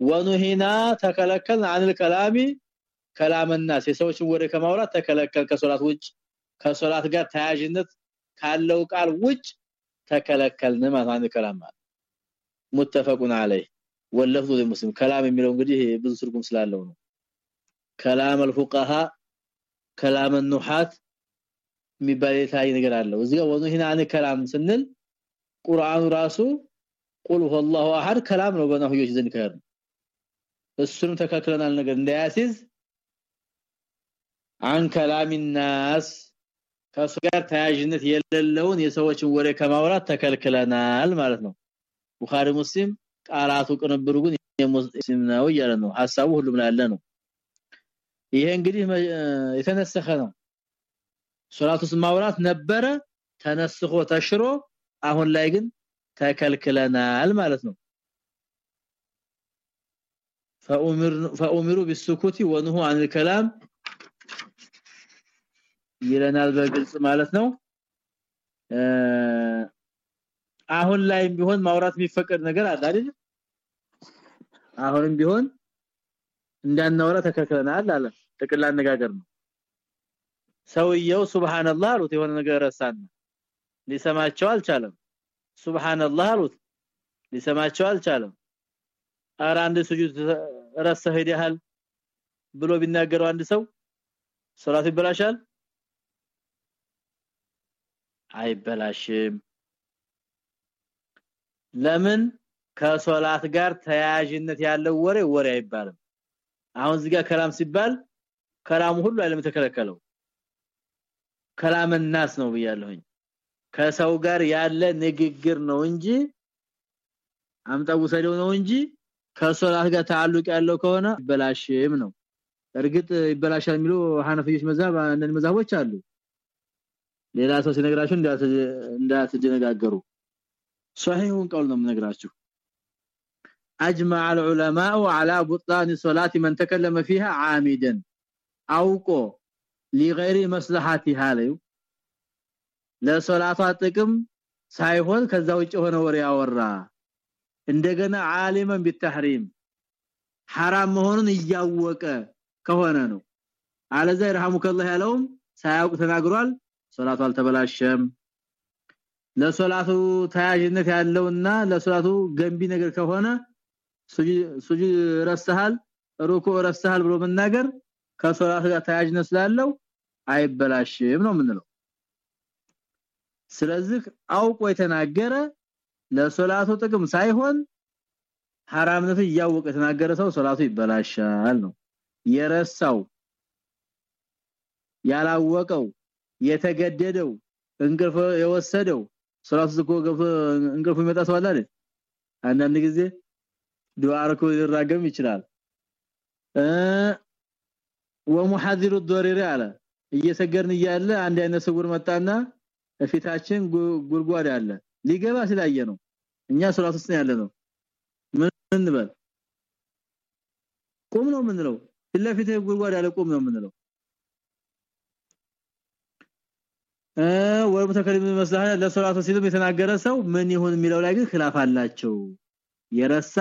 ወኑሂና ተከለከልን አንል ከላሚ ከላምና የሰዎችን ወደ ከማውራት ተከለከል ከሶላት ውጭ። ከሶላት ጋር ተያያዥነት ካለው ቃል ውጭ ተከለከልን ማለት ነው ከላም ሙተፈቁን አለይ ወለፍዙ ለሙስሊም ከላም የሚለው እንግዲህ ብዙ ትርጉም ስላለው ነው ከላም الفقهاء ከላም النحات የሚባል የተለያየ ነገር አለው እዚህ ጋር ወኑሂና አን ከላም ስንል ቁርአኑ ራሱ ቁል ሁወላሁ አሐድ ከላም ነው በነህዮች ዘንድ ከር እሱንም ተከልክለናል ነገር እንዳያሲዝ አን ከላም الناس ከሱ ጋር ተያያዥነት የሌለውን የሰዎችን ወሬ ከማውራት ተከልክለናል ማለት ነው ቡኻሪ ሙስሊም ቃላቱ ቅንብሩ ግን የሙስሊም ነው እያለ ነው ሐሳቡ ሁሉም ላይ ያለ ነው ይሄ እንግዲህ የተነሰኸ ነው ሶላቱስ ማውራት ነበረ ተነስኾ ተሽሮ አሁን ላይ ግን ተከልክለናል ማለት ነው فأمر فأمروا بالسكوت ونهوا عن الكلام ይለናል በግልጽ ማለት ነው። አሁን ላይም ቢሆን ማውራት የሚፈቀድ ነገር አለ አይደል? አሁንም ቢሆን እንዳናወራ ተከልክለናል አለ። ጥቅል አነጋገር ነው። ሰውየው ሱብሃንአላህ አሉት የሆነ ነገር ረሳና ሊሰማቸው አልቻለም። ሱብሃንአላህ አሉት ሊሰማቸው አልቻለም። አረ አንድ ስጁድ ረሳ ሄደሃል ብሎ ቢናገረው አንድ ሰው ሶላት ይበላሻል አይበላሽም። ለምን? ከሶላት ጋር ተያያዥነት ያለው ወሬ ወሬ አይባልም። አሁን እዚህ ጋር ከላም ሲባል ከላሙ ሁሉ አይደለም ተከለከለው ከላም ናስ ነው ብያለሁኝ። ከሰው ጋር ያለ ንግግር ነው እንጂ አምጣው ሰደው ነው እንጂ ከሶላት ጋር ታአሉቅ ያለው ከሆነ ይበላሽም ነው። እርግጥ ይበላሻል የሚሉ ሐነፊዎች መዛብ አንዳንድ መዛቦች አሉ። ሌላ ሰው ሲነግራችሁ እንዳትጀነጋገሩ ሷሂሁን ቀውል ነው የምነግራችሁ። اجمع العلماء على بطلان صلاه من تكلم فيها عامدا አውቆ لغير مصلحتها له ለሶላቷ ጥቅም ሳይሆን ከዛ ውጭ ሆነ ወሬ ያወራ። እንደገና ዓሊመን ቢተህሪም حرام መሆኑን እያወቀ ከሆነ ነው። አለዛ ይርሐሙከላህ ያለውም ሳያውቅ ተናግሯል። ሶላቱ አልተበላሸም። ለሶላቱ ተያያዥነት ያለውና ለሶላቱ ገንቢ ነገር ከሆነ ሱጁድ ረስተሃል ሩኩ ረስተሃል ብሎ መናገር ከሶላት ጋር ተያያዥነት ስላለው አይበላሽም ነው የምንለው። ስለዚህ አውቆ የተናገረ ለሶላቱ ጥቅም ሳይሆን ሐራምነቱ እያወቀ የተናገረ ሰው ሶላቱ ይበላሻል ነው። የረሳው ያላወቀው የተገደደው እንቅልፍ የወሰደው ሶላቱ ዝኮ እንቅልፍ ይመጣ ሰው አለ አንዳንድ ጊዜ ዱዓ አርኮ ሊራገም ይችላል። ወሙሐዚሩ ዶሪሪ አለ። እየሰገርን እያለ አንድ አይነት ስውር መጣና ፊታችን ጉርጓድ አለ። ሊገባ ስላየ ነው እኛ ሶላት ውስጥ ያለ ነው ምን እንበል? ቁም ነው የምንለው። ፊት ጉርጓድ ያለ ቁም ነው የምንለው ወይ ሙተከሊም መስላህ ለሶላቱ ሲልም የተናገረ ሰው ምን ይሁን የሚለው ላይ ግን خلاف አላቸው የረሳ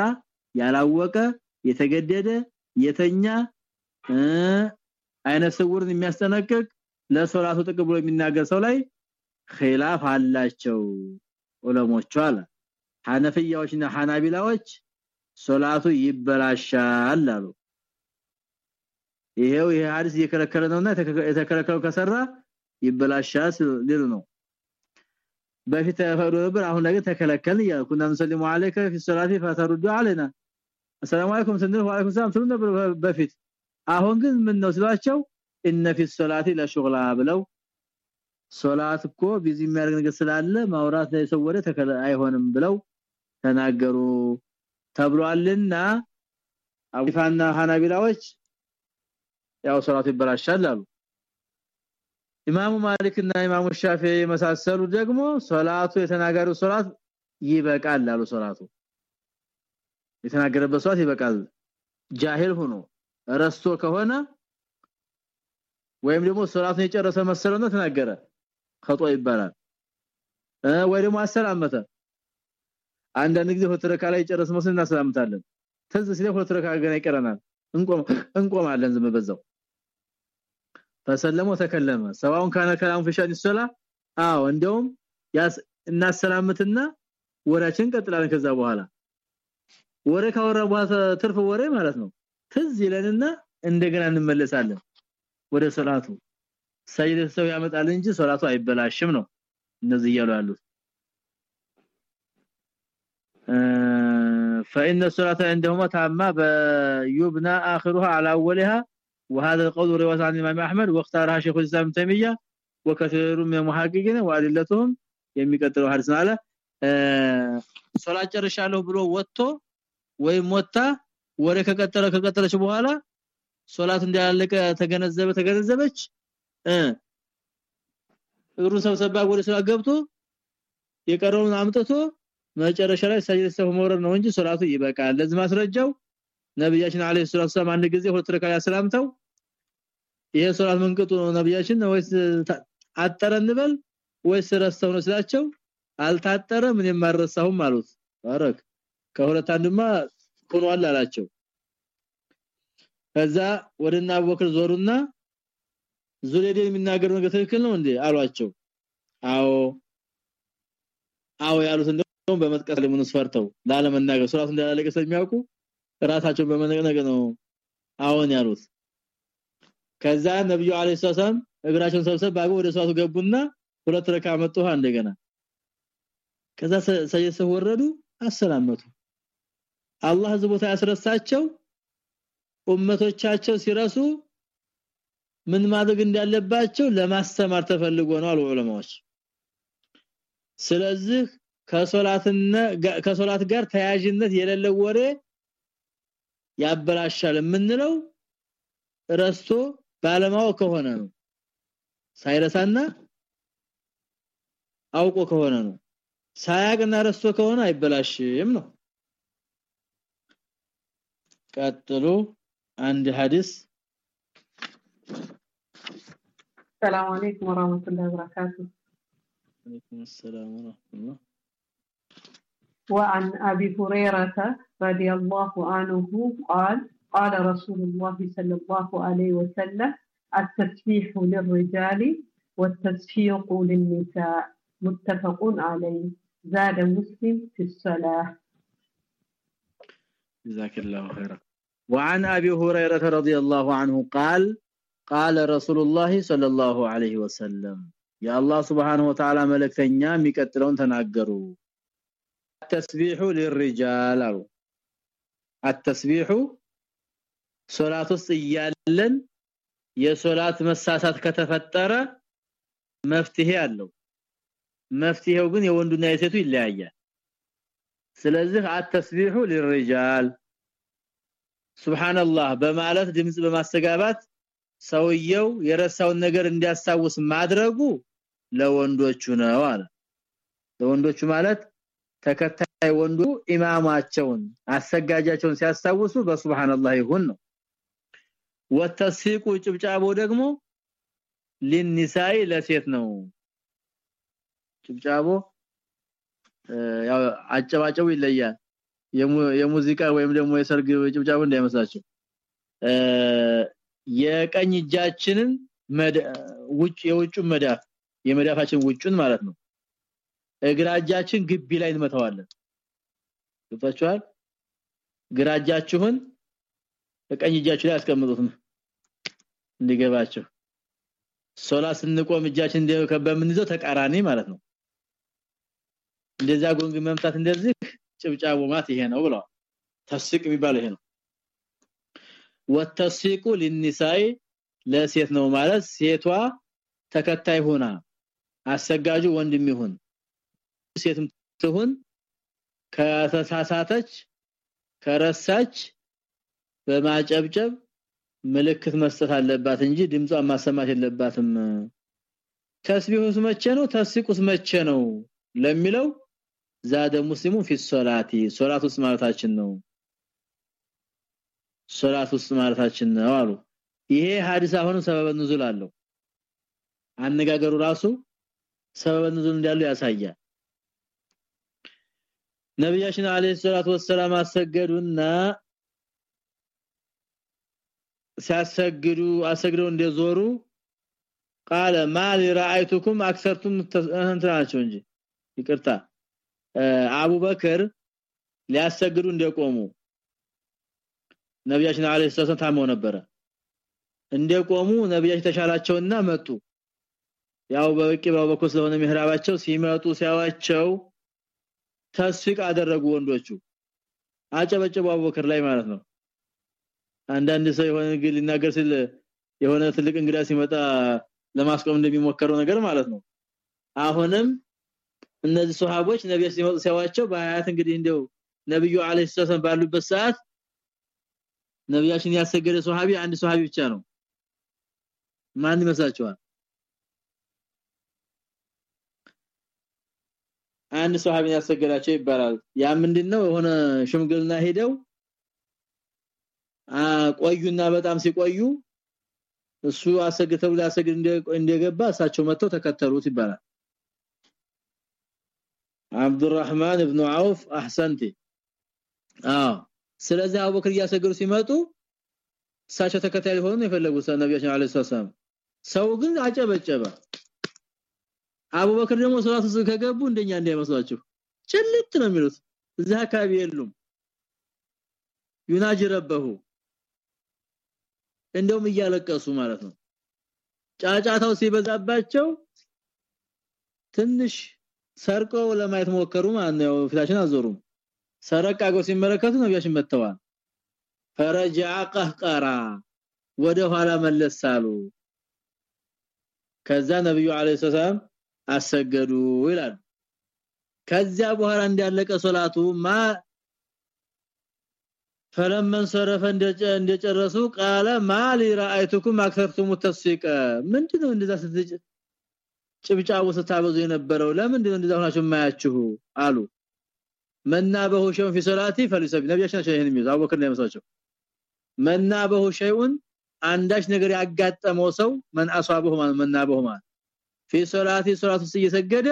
ያላወቀ የተገደደ የተኛ አይነ ስውርን የሚያስጠነቅቅ ለሶላቱ ጥቅም ብሎ የሚናገር ሰው ላይ خلاف አላቸው ዑለሞቹ አለ ሐነፊያዎችና ሐናቢላዎች ሶላቱ ይበላሻል አሉ ይሄው ይሄ ሐዲስ እየከለከለ ነውና የተከለከለው ከሰራ ይበላሻል ሊሉ ነው። በፊት ያፈሩ ነበር አሁን ላይ ተከለከል ያኩና ንሰሊሙ አለይከ ፊ ሰላቲ ፈተርዱ አለና። ሰላም አለይኩም ስንል ወአለይኩም ሰላም ስንል ነበር በፊት። አሁን ግን ምን ነው ስላቸው إن في الصلاة لشغلا ብለው ሶላት እኮ busy የሚያደርግ ነገር ስላለ ማውራት ላይ ተከለ አይሆንም ብለው ተናገሩ ተብሏልና አቡፋና ሐናቢላዎች ያው ሶላቱ ይበላሻል አሉ። ኢማሙ ማሊክና ኢማሙ ሻፊዒ የመሳሰሉ ደግሞ ሶላቱ የተናገረው ሶላት ይበቃል አሉ ሶላቱ። የተናገረበት ሶላት ይበቃል። ጃሂል ሆኖ ረስቶ ከሆነ ወይም ደግሞ ሶላቱን የጨረሰ መሰለና ተናገረ። خطኦ ይባላል። ወይ ደግሞ አሰላመተ። አንዳንድ ጊዜ ሁለት ላይ ጨረስ መስል እናሰላምታለን። ትዝ ሲለ ገና ይቀረናል። እንቆም እንቆማለን ዝም በዛው ፈሰለሙ ተከለመ ሰዋውን ካነ ከላም ፍሻን ይሰላ አዎ እንደውም ያስ እናሰላምትና ወራችን ቀጥላለን ከዛ በኋላ ወሬ ካወራ በኋላ ትርፍ ወሬ ማለት ነው ትዝ ይለንና እንደገና እንመለሳለን ወደ ሶላቱ ሰይድ ሰው ያመጣል እንጂ ሶላቱ አይበላሽም ነው እነዚህ እያሉ ያሉት فإن الصلاة عندهما تامة يبنى آخرها على أولها وهذا القول رواه عن الإمام أحمد واختارها شيخ الإسلام تيمية وكثير من المحققين وأدلتهم የሚቀጥለው ሐዲስ አለ ሶላት ጨርሻለሁ ብሎ ወጥቶ ወይም ወጣ ወሬ ከቀጠለ ከቀጠለች በኋላ ሶላት እንዳላለቀ ተገነዘበ ተገነዘበች እ እግሩ ሰብሰባ ወደ ሶላት ገብቶ የቀረውን አምጥቶ መጨረሻ ላይ ሰጅደ ሰው መውረድ ነው እንጂ ሶላቱ ይበቃል ለዚህ ማስረጃው ነብያችን አለይሂ ሰላቱ ሰላም አንድ ጊዜ ሁለት ረካ ያሰላምተው ይሄ ሶላት መንቀጡ ነው ነብያችን ወይስ አጠረ እንበል ወይስ ረስተው ነው ስላቸው? አልታጠረ ምን የማረሳሁም አሉት። ባረክ። ከሁለት አንድማ ሆኗል አላቸው። ከዛ ወደና አቡበክር ዞሩና ዙሌዴን የሚናገረው ነገር ትክክል ነው እንዴ አሏቸው። አዎ። አዎ ያሉት እንደውም በመጥቀስ ለምን ስፈርተው ላለመናገር ሱራቱ እንዳላለቀ ስለሚያውቁ ራሳቸው በመነቀነቅ ነው አዎን ያሉት ከዛ ነብዩ አለይሂ ሰላም እግራቸውን ሰብሰብ ባገው ወደ ሷቱ ገቡና ሁለት ረካ መጡ እንደገና። ከዛ ሰየሰ ወረዱ አሰላመቱ አላህ ዝቦታ ያስረሳቸው ኡመቶቻቸው ሲረሱ ምን ማድረግ እንዳለባቸው ለማስተማር ተፈልጎ ነው አሉ ዑለማዎች። ስለዚህ ከሶላትና ከሶላት ጋር ተያያዥነት የሌለው ወሬ ያበላሻል የምንለው ረስቶ ባለማወቅ ከሆነ ነው ሳይረሳና አውቆ ከሆነ ነው ሳያቅና ረስቶ ከሆነ አይበላሽም ነው ቀጥሉ አንድ ሐዲስ السلام عليكم ورحمة الله وبركاته عليكم السلام ورحمة الله وعن أبي هريرة رضي الله عنه قال قال رسول الله صلى الله عليه وسلم التسبيح للرجال والتسفيق للنساء متفق عليه. زاد مسلم في الصلاة. جزاك الله خيرا. وعن أبي هريرة رضي الله عنه قال قال رسول الله صلى الله عليه وسلم يا الله سبحانه وتعالى ملكتኛ የሚቀጥለውን ተናገሩ التسبيح للرجال. التسبيح ሶላት ውስጥ እያለን የሶላት መሳሳት ከተፈጠረ መፍትሄ አለው። መፍትሄው ግን የወንዱና የሴቱ ይለያያል። ስለዚህ አተስቢሑ ለልሪጃል ሱብሃንአላህ በማለት ድምጽ በማስተጋባት ሰውየው የረሳውን ነገር እንዲያስታውስ ማድረጉ ለወንዶቹ ነው አለ። ለወንዶቹ ማለት ተከታይ ወንዱ ኢማማቸውን አሰጋጃቸውን ሲያስታውሱ በሱብሃንአላህ ይሁን ነው ወተስፊቁ ጭብጫቦ ደግሞ ለኒሳይ ለሴት ነው። ጭብጫቦ ያው አጨባጨቡ ይለያል። የሙዚቃ ወይም ደግሞ የሰርግ ጭብጫቦ እንዳይመስላችሁ። የቀኝ እጃችንን ውጭ የውጩን መዳፍ የመዳፋችን ውጩን ማለት ነው። እግራጃችን ግቢ ላይ እንመታዋለን። ገብታችኋል? ግራጃችሁን በቀኝ እጃችሁ ላይ አስቀምጡት እንዲገባችሁ ሶላ ስንቆም እጃችን በምንይዘው ተቃራኒ ማለት ነው። እንደዛ ጎንግ መምታት እንደዚህ ጭብጫቦ ማት ይሄ ነው ብለዋል። ተስቅ የሚባል ይሄ ነው። ወተስቁ ለኒሳይ ለሴት ነው ማለት ሴቷ ተከታይ ሆና አሰጋጁ ወንድም ይሁን ሴትም ትሁን ከተሳሳተች ከረሳች በማጨብጨብ ምልክት መስጠት አለባት እንጂ ድምጿን ማሰማት የለባትም። ተስቢሁስ መቼ ነው? ተስቁስ መቼ ነው ለሚለው ዛደ ሙስሊሙ ፊ ሶላቲ። ሶላት ውስጥ ነው። ሶላት ውስጥ ማለታችን ነው አሉ። ይሄ ሐዲስ አሁን ሰበበ ንዙል አለው። አነጋገሩ ራሱ ሰበበ ንዙል እንዳለው ያሳያል። ነብያችን አለይሂ ሰላቱ ወሰላም አሰገዱና ሲያሰግዱ አሰግደው እንደዞሩ ቃለ ማሊ ረአይቱኩም አክሰርቱም እንትናቸው እንጂ ይቅርታ። አቡበከር ሊያሰግዱ እንደቆሙ ነብያችን አለይሂ ሰላቱ ታመው ነበረ። እንደቆሙ ነብያችን ተሻላቸውና መጡ። ያው በቂባው በኩል ስለሆነ ሚህራባቸው ሲመጡ ሲያዋቸው ተስፊቅ አደረጉ ወንዶቹ። አጨበጨቡ አቡበከር ላይ ማለት ነው አንዳንድ ሰው የሆነ ግል ሊናገር ሲል የሆነ ትልቅ እንግዳ ሲመጣ ለማስቆም እንደሚሞከረው ነገር ማለት ነው። አሁንም እነዚህ ሱሐቦች ነብዩ ሲመጡ ሲያዋቸው በአያት እንግዲህ እንደው ነብዩ አለይሂ ሰላም ባሉበት ሰዓት ነብያችን ያሰገደ ሱሐቢ አንድ ሱሐቢ ብቻ ነው። ማን ይመስላችኋል? አንድ ሱሐቢ ያሰገዳቸው ይባላል። ያ ምንድነው? የሆነ ሽምግልና ሄደው ቆዩና በጣም ሲቆዩ እሱ አሰግተው ሊያሰግድ እንደገባ እሳቸው መጥተው ተከተሉት ይባላል። አብዱራህማን ኢብኑ አውፍ አህሰንቲ። አዎ። ስለዚህ አቡበክር እያሰገዱ ሲመጡ እሳቸው ተከታይ ሊሆኑ የፈለጉት ነብያችን አለይሂ ሰላም ሰው ግን አጨበጨበ። አቡበክር ደግሞ ሶላት ውስጥ ከገቡ እንደኛ እንዳይመስላችሁ ጭልጥ ነው የሚሉት። እዛ አካባቢ የሉም። ዩናጅ ረበሁ እንደውም እያለቀሱ ማለት ነው። ጫጫታው ሲበዛባቸው ትንሽ ሰርቀው ለማየት ሞከሩ ማለት ነው። ፊታችን አዞሩም ሰረቃገው ሲመለከቱ ነብያችን መተዋል ፈረጃ ቀህቀራ ወደ ኋላ መለሳሉ ከዛ ነብዩ አለይሂ ሰላም አሰገዱ ይላል ከዚያ በኋላ እንዳለቀ ሶላቱ ማ ፈለመን ሰረፈ እንደጨረሱ ቃለ ማሊ ረአይቱኩም አክሰርቱም ተስፊቀ ምንድነው እንደዛ ስትጭ ጭብጫው ስታበዙ የነበረው ለምንድነው እንደዛ ሆናችሁ ማያችሁ አሉ መና በሁሸው في صلاتي فليسب ነብያችን ሸይህን የሚሉ አቡበክር ነው የመሳቸው መና በሁሸውን አንዳች ነገር ያጋጠመው ሰው መን አሷበሁ ማለት መና በሁ ማለት في صلاتي صلاه ውስጥ እየሰገደ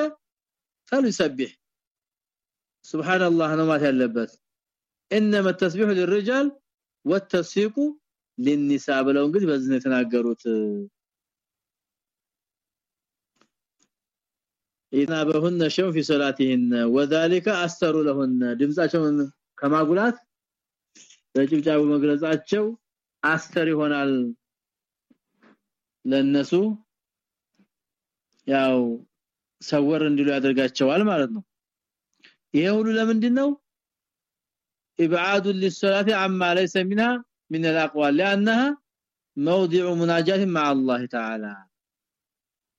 فليسبح سبحان الله ነው ማለት ያለበት انما التسبيح للرجال والتصفيق للنساء ብለው እንግዲህ በዚህ ነው የተናገሩት ይናበሁን ሸው في صلاتهن وذلك አስተሩ ለሁን ድምጻቸውን ከማጉላት በጭብጫቡ መግለጻቸው አስተር ይሆናል ለነሱ ያው ሰወር እንዲሉ ያደርጋቸዋል ማለት ነው ይሄ ሁሉ ለምንድን ነው ابعاد للصلاه عما ليس منها من الاقوال لانها موضع مناجاه مع الله تعالى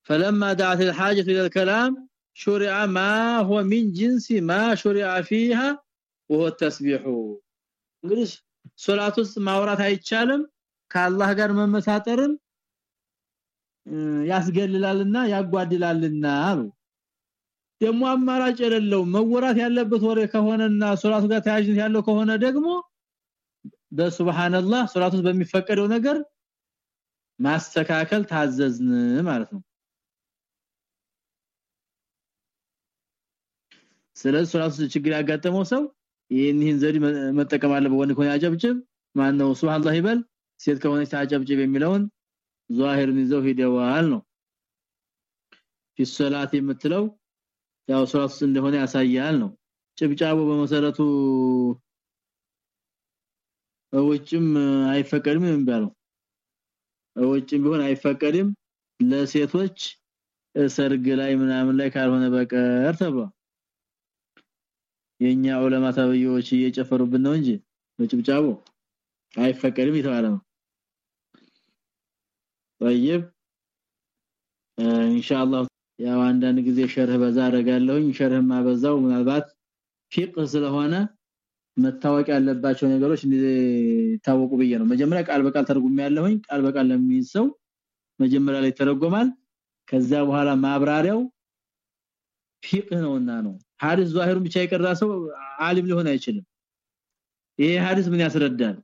فلما دعت الحاجه الى الكلام شرع ما هو من جنس ما شرع فيها وهو التسبيح እንግዲህ ሶላት ውስጥ ማውራት አይቻልም ከአላህ ጋር መመሳጠርን ያስገልላልና ያጓድላልና አሉ ደግሞ አማራጭ የሌለው መወራት ያለበት ወሬ ከሆነና ሶላቱ ጋር ተያያዥነት ያለው ከሆነ ደግሞ በሱብሃንአላህ ሶላቱ በሚፈቀደው ነገር ማስተካከል ታዘዝን ማለት ነው። ስለዚህ ሶላቱ ችግር ያጋጠመው ሰው ይህንን ዘዴ መጠቀም አለበት። ወንድ ከሆነ ያጨብጭብ ማን ሱብሃንአላህ ይበል ሴት ከሆነች ታጨብጭብ የሚለውን ዛሂርን ይዘው ሂደዋል ነው። ፊሰላት የምትለው ያው ሶላት እንደሆነ ያሳያል ነው ጭብጫቦ በመሰረቱ ውጭም አይፈቀድም የሚባለው ውጭም ቢሆን አይፈቀድም ለሴቶች ሰርግ ላይ ምናምን ላይ ካልሆነ በቀር ተብሏል የኛ ዑለማ ተብዮች እየጨፈሩብን ነው እንጂ በጭብጫቦ አይፈቀድም የተባለ ነው طيب ان شاء الله ያው አንዳንድ ጊዜ ሸርህ በዛ አደርጋለሁኝ። ሸርህ ማበዛው ምናልባት ፊቅህ ስለሆነ መታወቅ ያለባቸው ነገሮች እንዲታወቁ ብዬ ነው። መጀመሪያ ቃል በቃል ተርጉም ያለሁኝ ቃል በቃል ለሚይዝ ሰው መጀመሪያ ላይ ተረጎማል ከዛ በኋላ ማብራሪያው ፊቅህ ነውና ነው። ሐዲስ ዛሂሩን ብቻ የቀራ ሰው ዓሊም ሊሆን አይችልም። ይሄ ሐዲስ ምን ያስረዳል?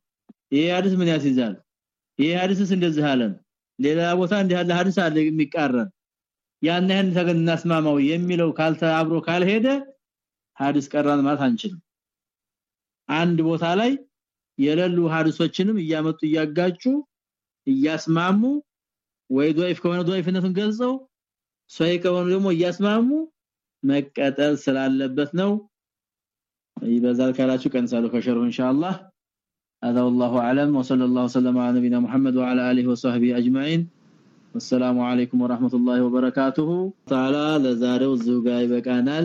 ይሄ ሐዲስ ምን ያስይዛል? ይሄ ሐዲስስ እንደዚህ አለን ሌላ ቦታ እንዲህ ያለ ሐዲስ አለ የሚቃረን ያን ያን ተገናስማማው የሚለው ካልተ አብሮ ካልሄደ ሐዲስ ቀራን ማለት አንችልም አንድ ቦታ ላይ የሌሉ ሐዲሶችንም እያመጡ እያጋጩ እያስማሙ ወይ ዶይፍ ከሆነ ዶይፍነቱን ገልጸው ሶይ ከሆነ ደግሞ እያስማሙ መቀጠል ስላለበት ነው ይበዛል ካላችሁ ቀንሳለሁ ከሸሩ ኢንሻአላህ هذا والله اعلم وصلى الله وسلم على نبينا محمد وعلى اله وصحبه اجمعين والسلام عليكم ورحمة الله وبركاته تعالى لزارو الزوغاي بقانال